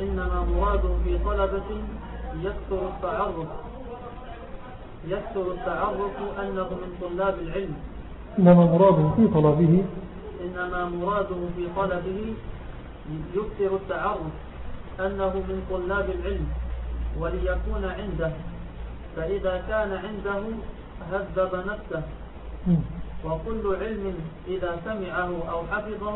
إنما مراده في طلبة يكثر التعرف. يكثر التعرف أنه من طلاب العلم. إنما مراده في طلبه. إنما مراده في طلبه يكثر التعرف أنه من طلاب العلم. وليكون عنده. فإذا كان عنده هذب نفسه. وكل علم إذا سمعه أو حفظه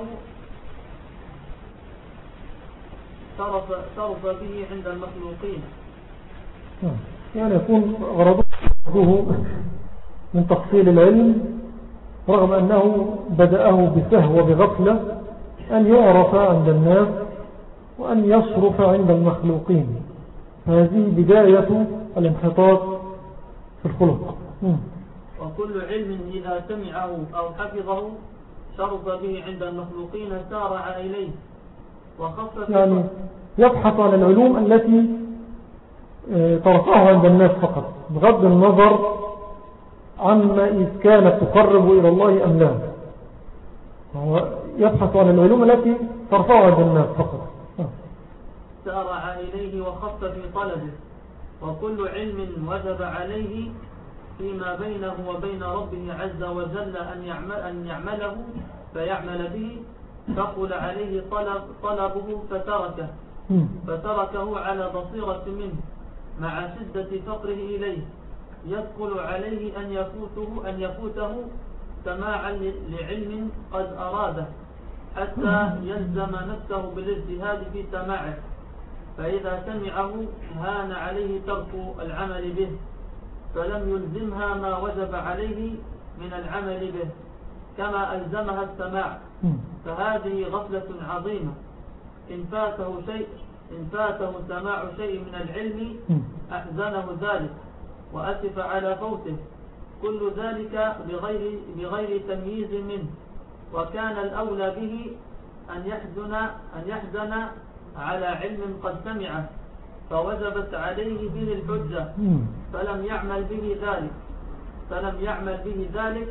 صرف, صرف به عند المخلوقين. يعني يكون غرضه من تحصيل العلم رغم أنه بدأه بسهو وبغفلة أن يعرف عند الناس وأن يصرف عند المخلوقين. هذه بداية الانحطاط في الخلق. وكل علم إذا سمعه أو حفظه شرف به عند المخلوقين سارع إليه وخص يعني يبحث عن العلوم التي آه، ترفعه عند الناس فقط بغض النظر عما إذ كانت تقرب إلى الله أم لا. هو يبحث عن العلوم التي ترفعه عند الناس فقط. سارع إليه وخص في طلبه وكل علم وجب عليه فيما بينه وبين ربه عز وجل أن, يعمل أن يعمله فيعمل به. ثقل عليه طلب طلبه فتركه. فتركه على بصيرة منه مع شدة فقره إليه. يثقل عليه أن يفوته, أن يفوته سماعا لعلم قد أراده حتى يلزم نفسه بالاجتهاد في سماعه. فإذا سمعه هان عليه ترك العمل به. فلم يلزمها ما وجب عليه من العمل به كما ألزمها السماع. فهذه غفلة عظيمة. إن فاته شيء إن فاته سماع شيء من العلم أحزنه ذلك وأسف على فوته كل ذلك بغير, بغير تمييز منه. وكان الأولى به أن يحزن, أن يحزن على علم قد سمعه. فوجبت عليه به الحجة فلم يعمل به ذلك. فلم يعمل به ذلك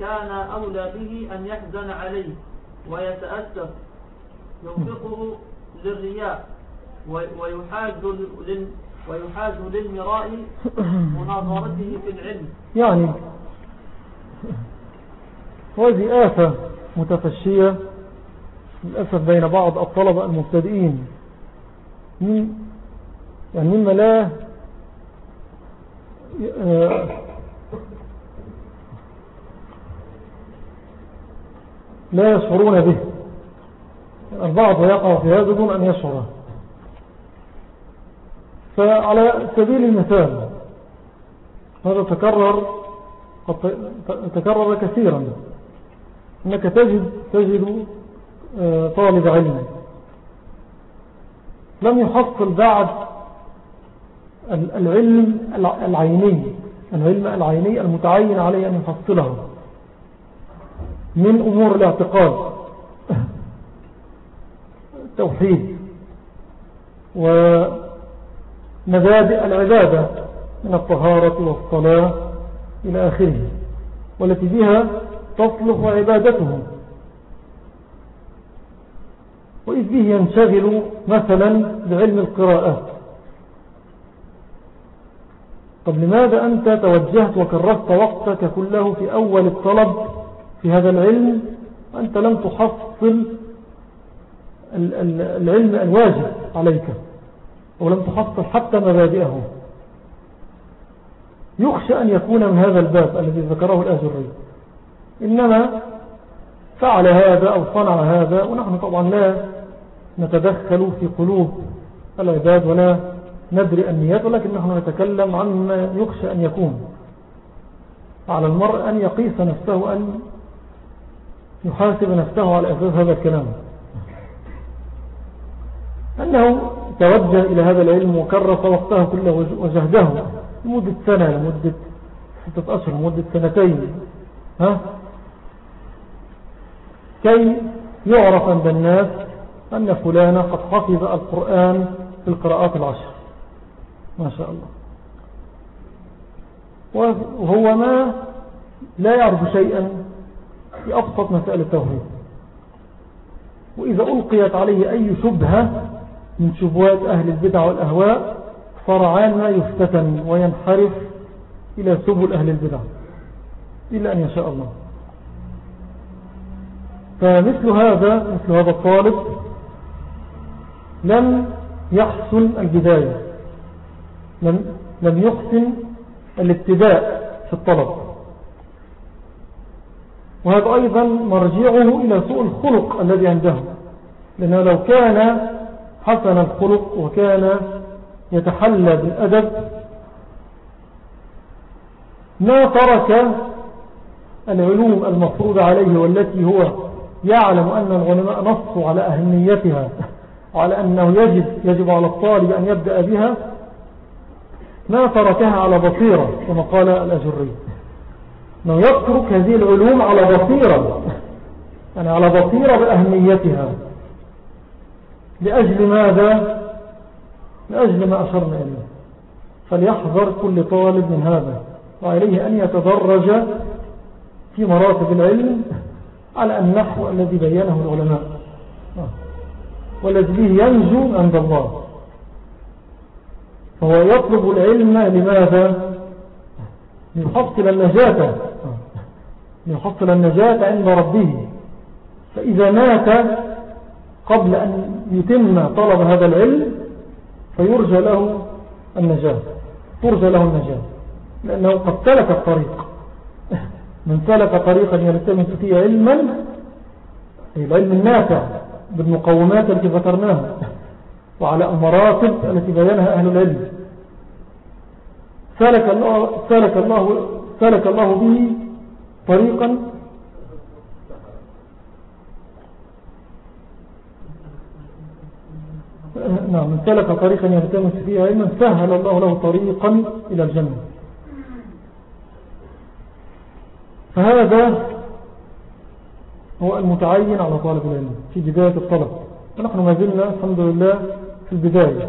كان أولى به أن يحزن عليه ويتأسف. يوفقه للرياء ويحاج ويحاج للمراء مناظرته في العلم. يعني هذه آفة متفشية للأسف بين بعض الطلبة المبتدئين من يعني مما لا لا يشعرون به. البعض يقع في هذا دون أن يشعر فعلى سبيل المثال هذا تكرر قد تكرر كثيرا. إنك تجد تجد آه، طالب علم لم يحصل بعد العلم العيني العلم العيني المتعين عليه أن يحصله من أمور الاعتقاد التوحيد ومبادئ العبادة من الطهارة والصلاة إلى آخره والتي بها تصلح عبادته. وإذ به ينشغل مثلا بعلم القراءات طب لماذا أنت توجهت وكرست وقتك كله في أول الطلب في هذا العلم؟ أنت لم تحصل العلم الواجب عليك ولم تحصل حتى مبادئه. يخشى أن يكون من هذا الباب الذي ذكره الأجري. إنما فعل هذا أو صنع هذا ونحن طبعا لا نتدخل في قلوب العباد ولا ندري النيات ولكن نحن نتكلم عما يخشى أن يكون. على المرء أن يقيس نفسه أن يحاسب نفسه على أساس هذا الكلام. أنه توجه إلى هذا العلم وكرس وقته كله وجهده لمدة سنة لمدة ستة أشهر لمدة سنتين. ها؟ كي يعرف عند الناس أن فلان قد حفظ القرآن في القراءات العشر. ما شاء الله. وهو ما لا يعرف شيئا في أبسط مسائل التوحيد. وإذا ألقيت عليه أي شبهة من شبهات أهل البدع والأهواء فرعان ما يفتتن وينحرف إلى سبل أهل البدع إلا أن يشاء الله. فمثل هذا مثل هذا الطالب لم يحسن البداية. لم, لم يحسن الابتداء في الطلب. وهذا أيضا مرجعه إلى سوء الخلق الذي عنده. لأنه لو كان حسن الخلق وكان يتحلى بالأدب ما ترك العلوم المفروضة عليه والتي هو يعلم أن العلماء نصوا على أهميتها وعلى أنه يجب, يجب على الطالب أن يبدأ بها ما تركها على بصيرة كما قال الأجري. أنه يترك هذه العلوم على بصيرة. يعني على بصيرة بأهميتها. لأجل ماذا؟ لأجل ما أشرنا إليه. فليحذر كل طالب من هذا. وعليه أن يتدرج في مراتب العلم على النحو الذي بينه العلماء. والذي به ينجو عند الله. فهو يطلب العلم لماذا؟ ليحصل النجاة. ليحصل النجاة عند ربه. فإذا مات قبل أن يتم طلب هذا العلم فيرجى له النجاة. ترجى له النجاة. لأنه قد سلك الطريق. من سلك طريقا يلتمس فيه علما العلم النافع بالمقومات التي ذكرناها. وعلى المراتب التي بيانها أهل العلم. سلك الله, سلك الله, سلك الله به طريقا نعم من سلك طريقا يلتمس فيه علما سهل الله له طريقا إلى الجنة. فهذا هو المتعين على طالب العلم في بداية الطلب. ونحن ما زلنا الحمد لله في البداية.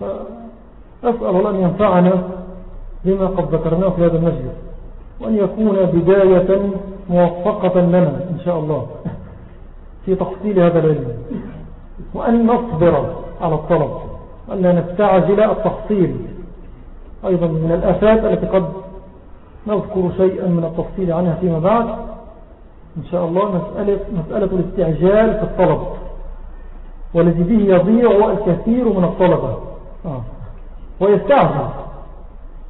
فأسأل الله أن ينفعنا بما قد ذكرناه في هذا المجلس وأن يكون بداية موفقة لنا إن شاء الله في تحصيل هذا العلم وأن نصبر على الطلب وأن لا نستعجل التحصيل. أيضا من الآفات التي قد نذكر شيئا من التفصيل عنها فيما بعد إن شاء الله مسألة, مسألة الاستعجال في الطلب. والذي به يضيع الكثير من الطلبة. آه. ويستعجل.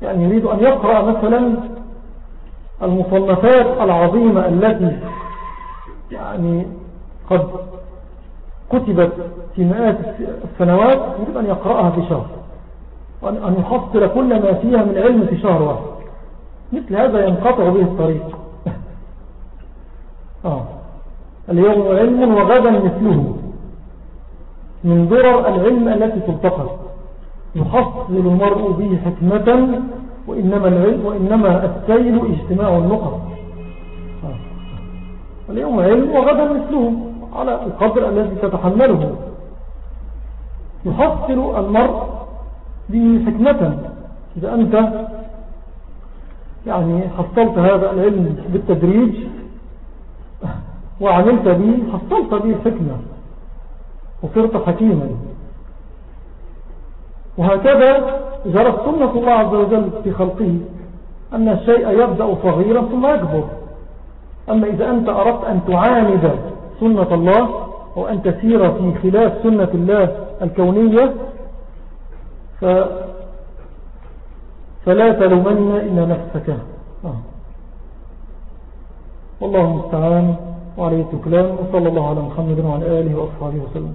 يعني يريد أن يقرأ مثلا المصنفات العظيمة التي يعني قد كتبت في مئات السنوات يريد أن يقرأها في شهر. وأن يحصل كل ما فيها من علم في شهر واحد. مثل هذا ينقطع به الطريق. آه. اليوم علم وغدا مثله. من ضرر العلم التي تلتقط يحصل المرء به حكمة وإنما, العلم وإنما السيل اجتماع النقط. اليوم علم وغدا مثله على القدر الذي تتحمله. يحصل المرء به حكمة. إذا أنت يعني حصلت هذا العلم بالتدريج وعملت به حصلت به الحكمة وصرت حكيما وهكذا جرت سنة الله عز وجل في خلقه أن الشيء يبدأ صغيرا ثم يكبر. أما إذا أنت أردت أن تعاند سنة الله وأن تسير في خلاف سنة الله الكونية ف فلا تلومن إلا نفسك. آه. والله المستعان. وعليه التكلام وصلى الله على محمد وعلى آله وأصحابه وسلم.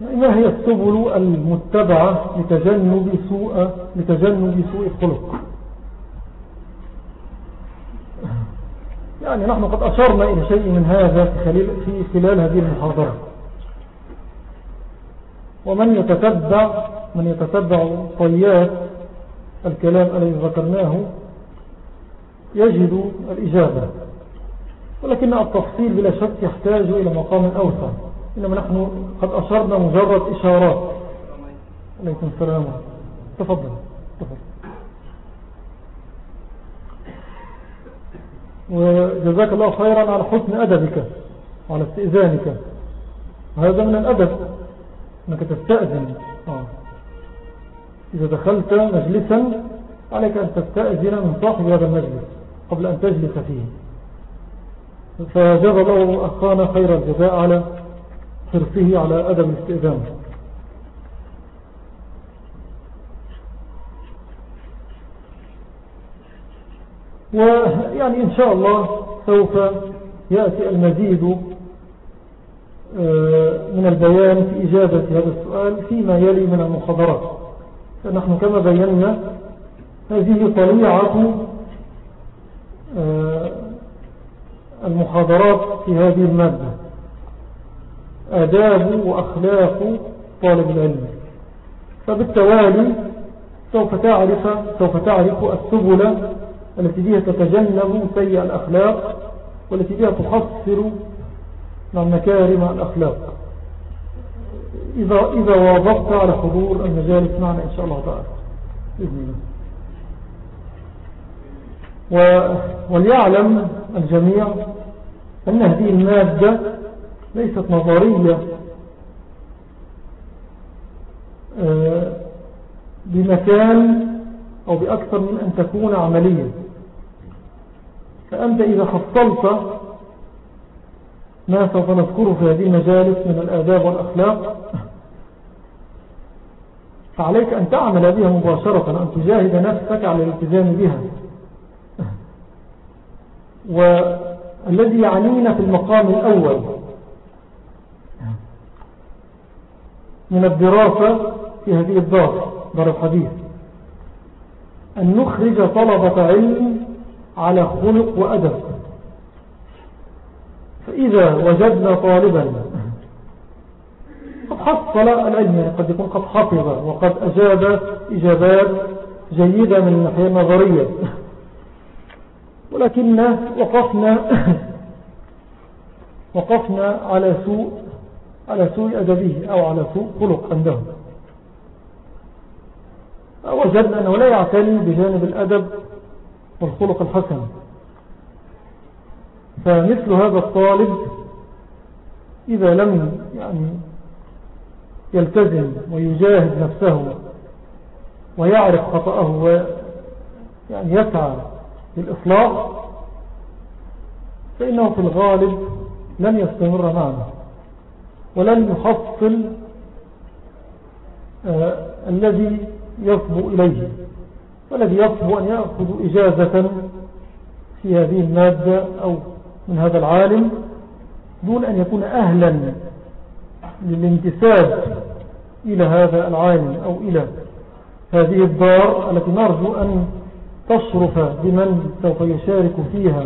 ما هي السبل المتبعة لتجنب سوء لتجنب سوء الخلق. يعني نحن قد أشرنا إلى شيء من هذا في خلال هذه المحاضرة. ومن يتتبع من يتتبع طيات الكلام الذي ذكرناه يجد الإجابة. ولكن التفصيل بلا شك يحتاج إلى مقام أوسع. إنما نحن قد أشرنا مجرد إشارات. عليكم السلام. تفضل. تفضل. وجزاك الله خيرا على حسن أدبك وعلى استئذانك. هذا من الأدب أنك تستأذن. آه. إذا دخلت مجلسا عليك أن تستأذن من صاحب هذا المجلس قبل أن تجلس فيه. فجزا الله أخانا خير الجزاء على حرصه على أدب الاستئذان. ويعني إن شاء الله سوف يأتي المزيد آه، من البيان في إجابة هذا السؤال فيما يلي من المحاضرات فنحن كما بينا هذه طليعة آه، المحاضرات في هذه المادة. آداب وأخلاق طالب العلم. فبالتوالي سوف تعرف, سوف تعرف السبل التي بها تتجنب سيء الأخلاق والتي بها تحصل مع مكارم الأخلاق. إذا, إذا واظبت على حضور المجالس معنا إن شاء الله تعالى. بإذن الله. وليعلم الجميع أن هذه المادة ليست نظرية آه، بمكان أو بأكثر من أن تكون عملية. فأنت إذا حصلت ما سوف نذكره في هذه المجالس من الآداب والأخلاق فعليك أن تعمل بها مباشرة أن تجاهد نفسك على الالتزام بها. والذي يعنينا في المقام الأول من الدراسة في هذه الدار دار الحديث. أن نخرج طلبة علم على خلق وأدب. فإذا وجدنا طالبا قد حصل العلم قد يكون قد حفظ وقد أجاب إجابات جيدة من الناحية النظرية ولكن وقفنا وقفنا على سوء على سوء أدبه أو على سوء خلق عنده. وجدنا أنه لا يعتني بجانب الأدب والخلق الحسن. فمثل هذا الطالب إذا لم يعني يلتزم ويجاهد نفسه ويعرف خطأه ويعني يسعى للإصلاح فإنه في الغالب لن يستمر معنا ولن يحصل آه الذي يصبو إليه والذي يصبو أن يأخذ إجازة في هذه المادة أو من هذا العالم دون أن يكون أهلا للانتساب إلى هذا العالم أو إلى هذه الدار التي نرجو أن تشرف بمن سوف يشارك فيها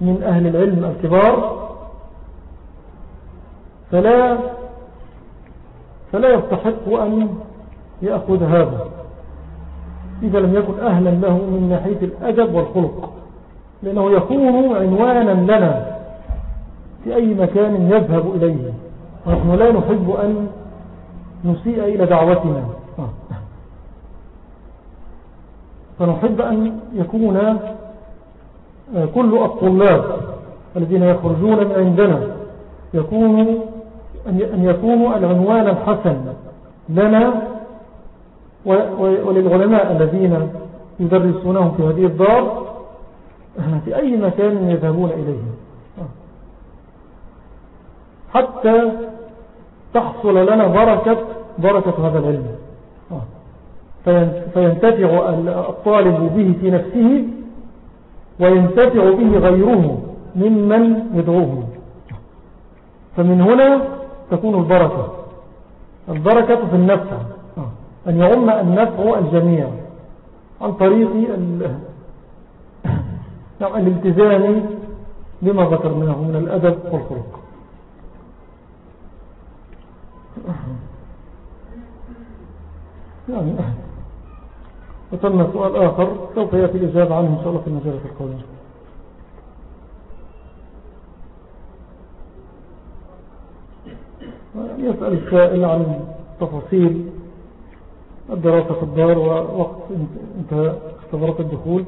من أهل العلم الكبار. فلا فلا يستحق أن يأخذ هذا. إذا لم يكن أهلا له من ناحية الأدب والخلق لأنه يكون عنوانا لنا في أي مكان يذهب إليه. ونحن لا نحب أن نسيء إلى دعوتنا. فنحب أن يكون آه، كل الطلاب الذين يخرجون من عندنا يكونوا أن يكونوا العنوان الحسن لنا وللعلماء الذين يدرسونهم في هذه الدار في أي مكان يذهبون إليه. حتى تحصل لنا بركة بركة هذا العلم. فينتفع الطالب به في نفسه وينتفع به غيره ممن يدعوه. فمن هنا تكون البركة. البركة في النفع. أن يعم النفع الجميع. عن طريق الالتزام بما ذكرناه من الأدب والخلق يعني وتم سؤال آخر. سوف يأتي الإجابة عنه إن شاء الله في المجالة القادمة. يسأل السائل عن تفاصيل الدراسة في الدار ووقت انتهى اختبارات الدخول.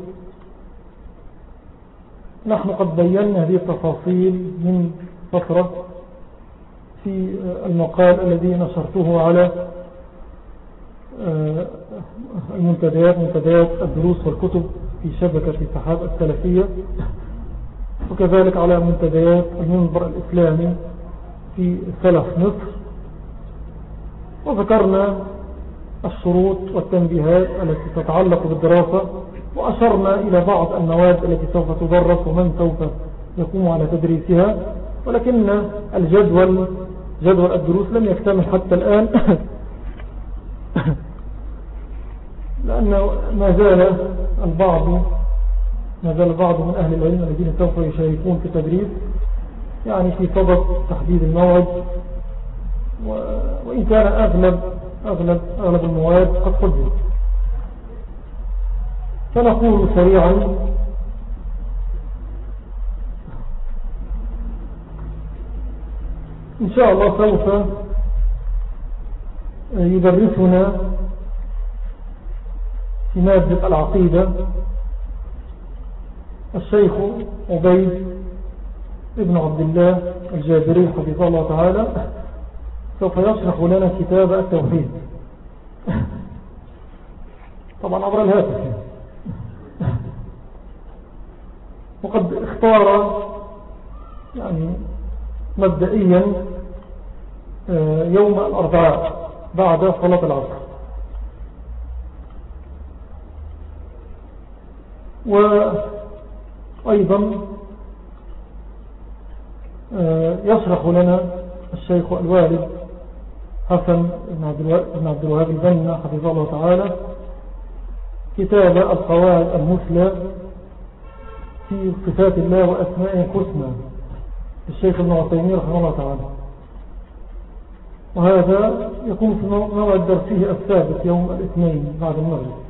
نحن قد بينا هذه التفاصيل من فترة في المقال الذي نشرته على آه، المنتديات منتديات الدروس والكتب في شبكة سحاب السلفية وكذلك على منتديات المنبر الإسلامي في سلف مصر وذكرنا الشروط والتنبيهات التي تتعلق بالدراسة وأشرنا إلى بعض المواد التي سوف تدرس ومن سوف يقوم على تدريسها ولكن الجدول جدول الدروس لم يكتمل حتى الآن لأنه ما زال البعض ما زال بعض من أهل العلم الذين سوف يشاركون في التدريس يعني في صدد تحديد الموعد وإن كان أغلب أغلب, أغلب المواد قد قدمت. فنقول سريعا إن شاء الله سوف يدرسنا في مادة العقيدة الشيخ عبيد ابن عبد الله الجابري حفظه الله تعالى سوف يشرح لنا كتاب التوحيد. طبعا عبر الهاتف. وقد اختار يعني مبدئيا آه، يوم الأربعاء بعد صلاة العصر. وأيضا آه، يشرح لنا الشيخ الوالد حسن بن عبد الوهاب البنا حفظه الله تعالى كتاب القواعد المثلى في صفات الله وأسماء الحسنى الشيخ ابن عثيمين رحمه الله تعالى. وهذا يكون في موعد درسه الثابت يوم الاثنين بعد المغرب.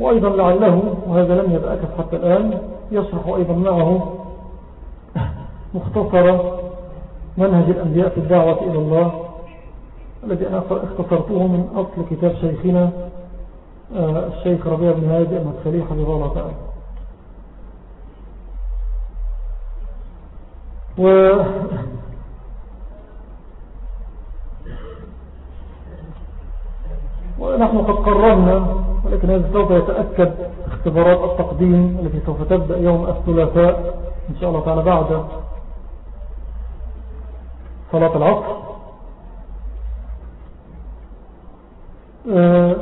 وأيضا لعله وهذا لم يتأكد حتى الآن يشرح أيضا معه مختصرة منهج الأنبياء في الدعوة إلى الله الذي أنا اختصرته من أصل كتاب شيخنا آه، الشيخ ربيع بن هادئ المدخلي حفظه الله تعالى. و ونحن قد قررنا ولكن هذا سوف يتأكد اختبارات التقديم التي سوف تبدأ يوم الثلاثاء إن شاء الله تعالى بعد صلاة العصر. آه،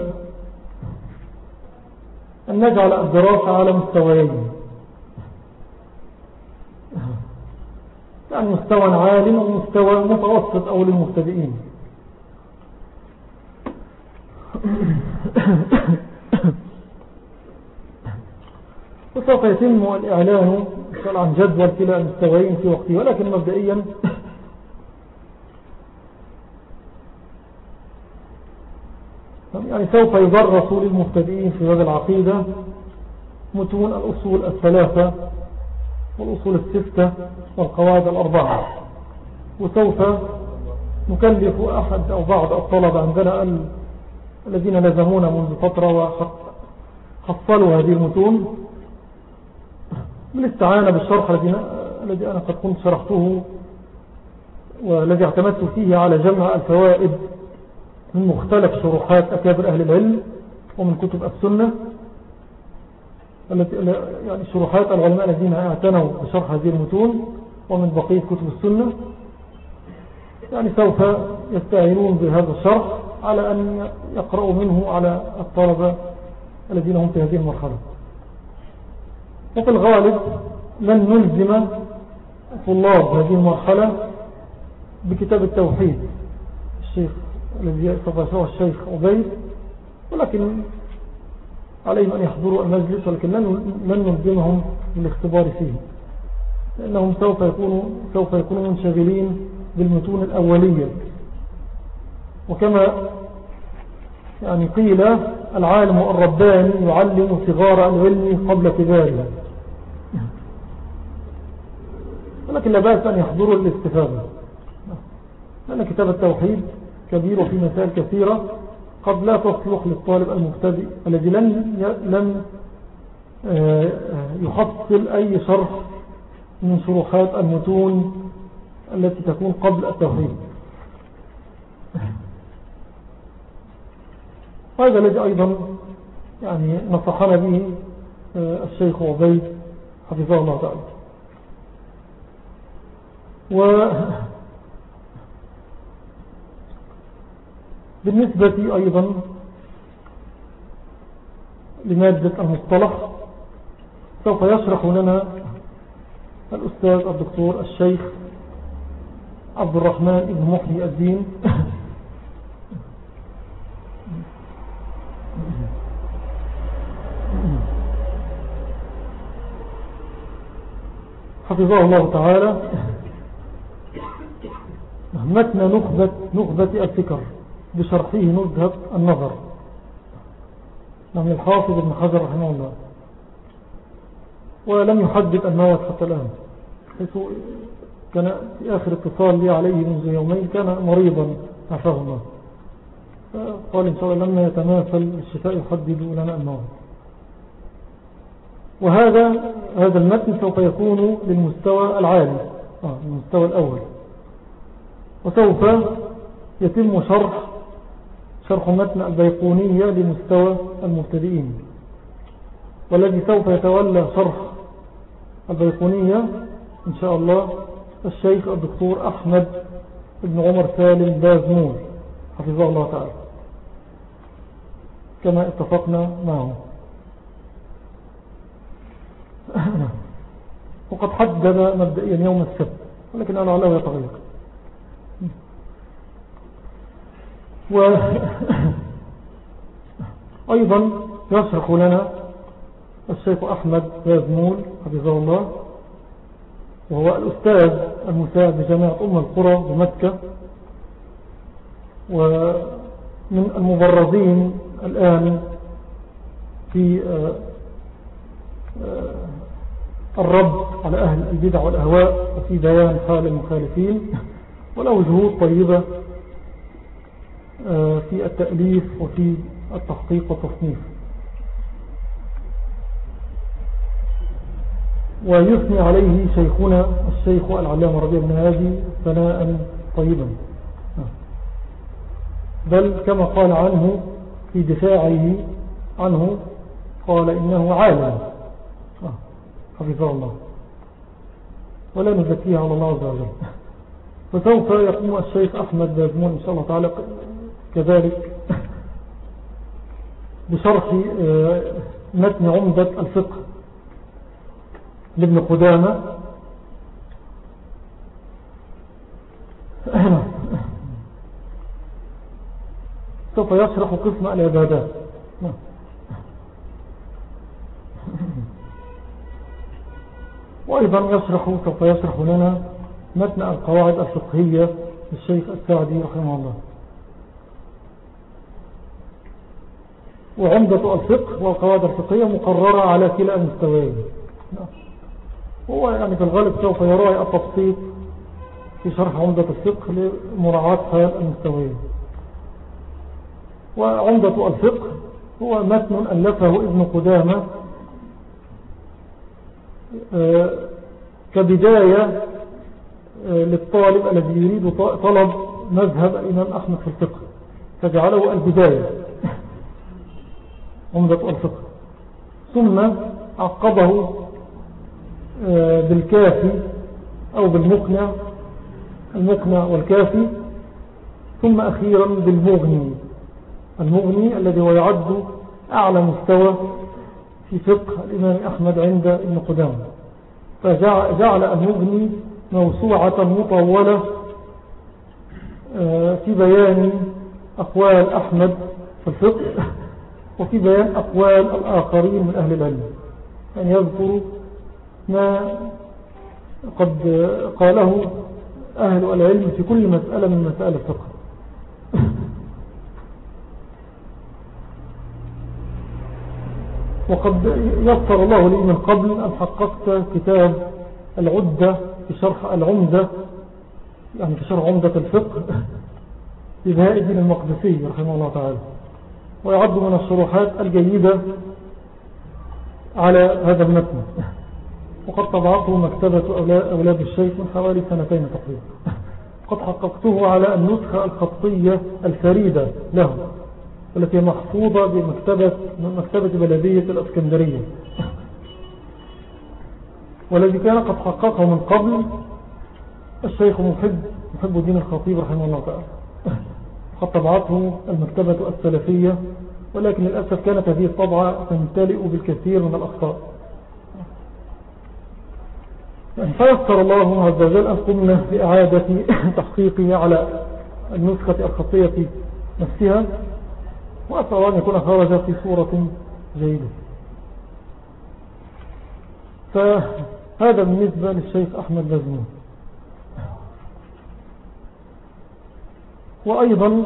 أن نجعل الدراسة على مستويين. يعني مستوى عال ومستوى متوسط أو للمبتدئين. وسوف يتم الإعلان عن جدول كلا المستويين في وقته ولكن مبدئيا يعني سوف يدرس للمبتدئين في هذا العقيدة متون الأصول الثلاثة والأصول الستة والقواعد الأربعة. وسوف نكلف أحد أو بعض الطلبة عندنا الذين لزمونا منذ فترة وحصلوا هذه المتون بالاستعانة بالشرح الذي أنا قد كنت شرحته والذي اعتمدت فيه على جمع الفوائد من مختلف شروحات أكابر أهل العلم ومن كتب السنة التي يعني شروحات العلماء الذين أعتنوا بشرح هذه المتون ومن بقية كتب السنة. يعني سوف يستعينون بهذا الشرح على أن يقرأوا منه على الطلبة الذين هم في هذه المرحلة. وفي الغالب لن نلزم طلاب هذه المرحلة بكتاب التوحيد الشيخ الذي يشرح الشيخ عبيد ولكن عليهم أن يحضروا المجلس ولكن لن نلزمهم بالاختبار فيه. لأنهم سوف يكونوا, سوف يكونوا منشغلين بالمتون الأولية. وكما يعني قيل العالم الرباني يعلم صغار العلم قبل كباره. ولكن لا بأس أن يحضروا الاستفادة. لأن كتاب التوحيد كبير وفي مسائل كثيرة قد لا تصلح للطالب المبتدئ الذي لم لم آه، يحصل أي شرح من شروحات المتون التي تكون قبل التوحيد. هذا الذي أيضا يعني نصحنا به آه، الشيخ عبيد حفظه الله تعالى. و بالنسبة أيضا لمادة المصطلح سوف يشرح لنا الأستاذ الدكتور الشيخ عبد الرحمن بن محي الدين. حفظه الله تعالى. متن نخبة, نخبة الفكر. بشرحه نزهة النظر. نعم الحافظ ابن حجر رحمه الله. ولم يحدد الموت حتى الآن حيث كان في آخر اتصال لي عليه منذ يومين كان مريضا عفاه الله قال إن شاء الله لما يتماثل الشفاء يحدد لنا الموت. وهذا هذا المتن سوف يكون للمستوى العالي. آه المستوى الأول. وسوف يتم شرح شرح متن البيقونية لمستوى المبتدئين والذي سوف يتولى شرح البيقونية إن شاء الله الشيخ الدكتور أحمد بن عمر سالم بازمور حفظه الله تعالى كما اتفقنا معه. وقد حدد مبدئيا يوم السبت ولكن أنا علاه يتغير وأيضا يشرح لنا الشيخ أحمد بازمول حفظه الله وهو الأستاذ المساعد بجامعة أم القرى بمكة ومن المبرزين الآن في آه، آه، الرد على أهل البدع والأهواء وفي بيان حال المخالفين وله جهود طيبة في التأليف وفي التحقيق والتصنيف. ويثني عليه شيخنا الشيخ العلامة ربيع بن هادي ثناء طيبا. بل كما قال عنه في دفاعه عنه قال إنه عالم. حفظه الله. ولا نزكيه على الله عز وجل. فسوف يقوم الشيخ أحمد بازمون إن شاء الله تعالى كذلك بشرح آه، متن عمدة الفقه لابن قدامة. سوف يشرح قسم العبادات. وأيضا يشرح سوف يشرح لنا متن القواعد الفقهية للشيخ السعدي رحمه الله. وعمدة الفقه والقواعد الفقهية مقررة على كلا المستويين هو يعني في الغالب سوف يراعي التبسيط في شرح عمدة الفقه لمراعاة حال المستويين. وعمدة الفقه هو متن ألفه ابن قدامة آه، كبداية آه، للطالب الذي يريد طلب مذهب الإمام أحمد في الفقه فجعله البداية. عمدة الفقه. ثم عقبه آه، بالكافي أو بالمقنع المقنع والكافي ثم أخيرا بالمغني. المغني الذي هو يعد أعلى مستوى في فقه الإمام أحمد عند ابن فجعل المغني موسوعة مطولة آه، في بيان أقوال أحمد في الفقه. وفي بيان أقوال الآخرين من أهل العلم. يعني يذكر ما قد قاله أهل العلم في كل مسألة من مسائل الفقه. وقد يسر الله لي من قبل أن حققت كتاب العدة في شرح العمدة يعني في شرح عمدة الفقه الدين المقدسي رحمه الله تعالى. ويعد من الشروحات الجيدة على هذا المتن. وقد طبعته مكتبة أولاد الشيخ من حوالي سنتين تقريبا. قد حققته على النسخة الخطية الفريدة له التي محفوظة بمكتبة مكتبة بلدية الأسكندرية. والذي كان قد حققه من قبل الشيخ محب محب الدين الخطيب رحمه الله تعالى. قد طبعته المكتبة السلفية ولكن للأسف كانت هذه الطبعة تمتلئ بالكثير من الأخطاء. فيسر الله عز وجل أن قمنا بإعادة تحقيقه على النسخة الخطية نفسها وأسأل أن يكون خرج في صورة جيدة. فهذا بالنسبة للشيخ أحمد بزمون وأيضا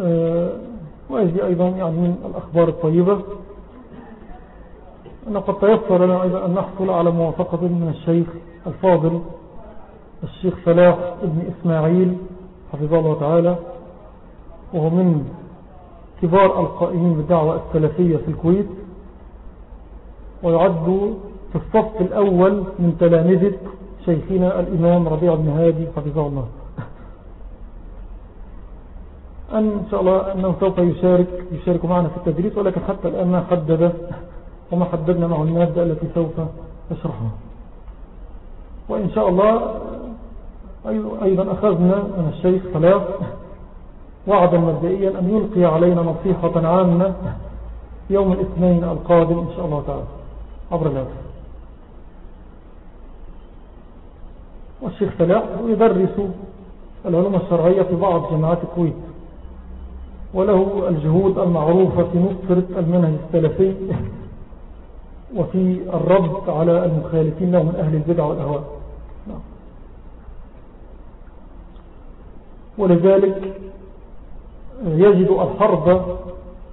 آه، وهذه أيضا يعني من الأخبار الطيبة. أن قد تيسر لنا أيضا أن نحصل على موافقة من الشيخ الفاضل الشيخ فلاح ابن إسماعيل حفظه الله تعالى وهو من كبار القائمين بالدعوة السلفية في الكويت ويعد في الصف الأول من تلامذة شيخنا الإمام ربيع بن هادي حفظه الله. أن إن شاء الله أنه سوف يشارك يشارك معنا في التدريس ولكن حتى الآن ما حدد وما حددنا معه المادة التي سوف نشرحها. وإن شاء الله أيضا أخذنا من الشيخ صلاح وعدا مبدئيا أن يلقي علينا نصيحة عامة يوم الاثنين القادم إن شاء الله تعالى. عبر الهاتف والشيخ فلاح يدرس العلوم الشرعية في بعض جامعات الكويت. وله الجهود المعروفة في نصرة المنهج السلفي وفي الرد على المخالفين له من أهل البدع والأهواء. نعم. ولذلك يجد الحرب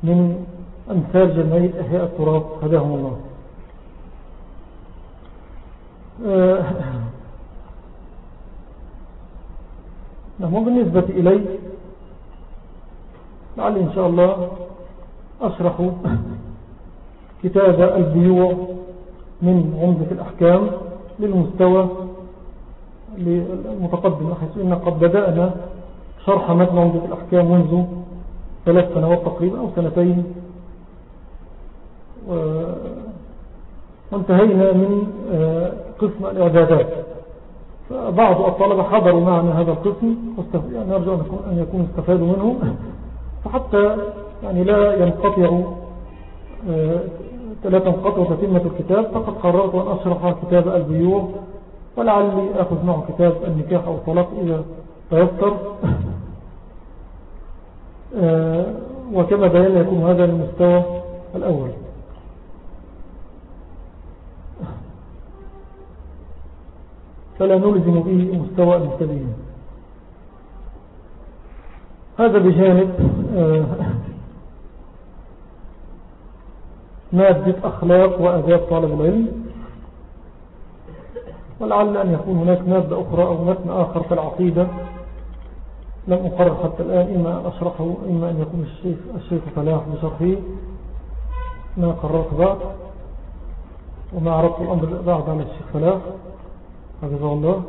من أمثال جمعية أحياء التراب. هداهم الله آه، نعم بالنسبة إلي لعلي إن شاء الله أشرح كتاب البيوع من عمدة الأحكام للمستوى المتقدم حيث إن قد بدأنا شرح متن عمدة الأحكام منذ ثلاث سنوات تقريبا أو سنتين. وانتهينا من آه، قسم الإعدادات. فبعض الطلبة حضروا معنا هذا القسم يعني نرجو أن يكون استفادوا منه. فحتى يعني لا ينقطع آه، لا تنقطع تتمة الكتاب فقد قررت أن أشرح كتاب البيوع ولعلي أخذ معه كتاب النكاح أو الطلاق إذا تيسر. آه، وكما بيان يكون هذا المستوى الأول. فلا نلزم به مستوى المبتدئين هذا بجانب آه، مادة أخلاق وأداب طالب العلم. ولعل أن يكون هناك مادة أخرى أو متن آخر في العقيدة. لم أقرر حتى الآن إما أن أشرحه إما أن يكون الشيخ, الشيخ فلاح بشرحه. ما قررت بعد وما عرضت الأمر بعد على الشيخ فلاح. حفظه الله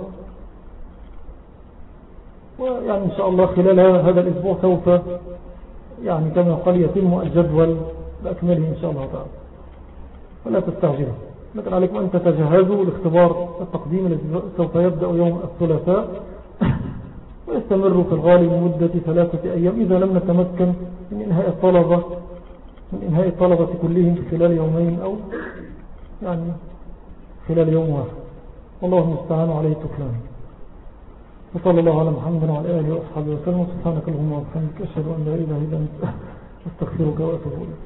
ويعني إن شاء الله خلال هذا الأسبوع سوف يعني كما قال يتم الجدول بأكمله إن شاء الله تعالى فلا تستعجلوا لكن عليكم أن تتجهزوا لاختبار التقديم الذي سوف يبدأ يوم الثلاثاء ويستمر في الغالب لمدة ثلاثة أيام إذا لم نتمكن من إنهاء الطلبة من إنهاء الطلبة كلهم خلال يومين أو يعني خلال يوم واحد والله المستعان عليه تفلان وصلى الله على محمد وعلى آله وأصحابه وسلم. سبحانك اللهم وبحمدك أشهد أن لا إله إلا أنت. أستغفرك وأتوب إليك.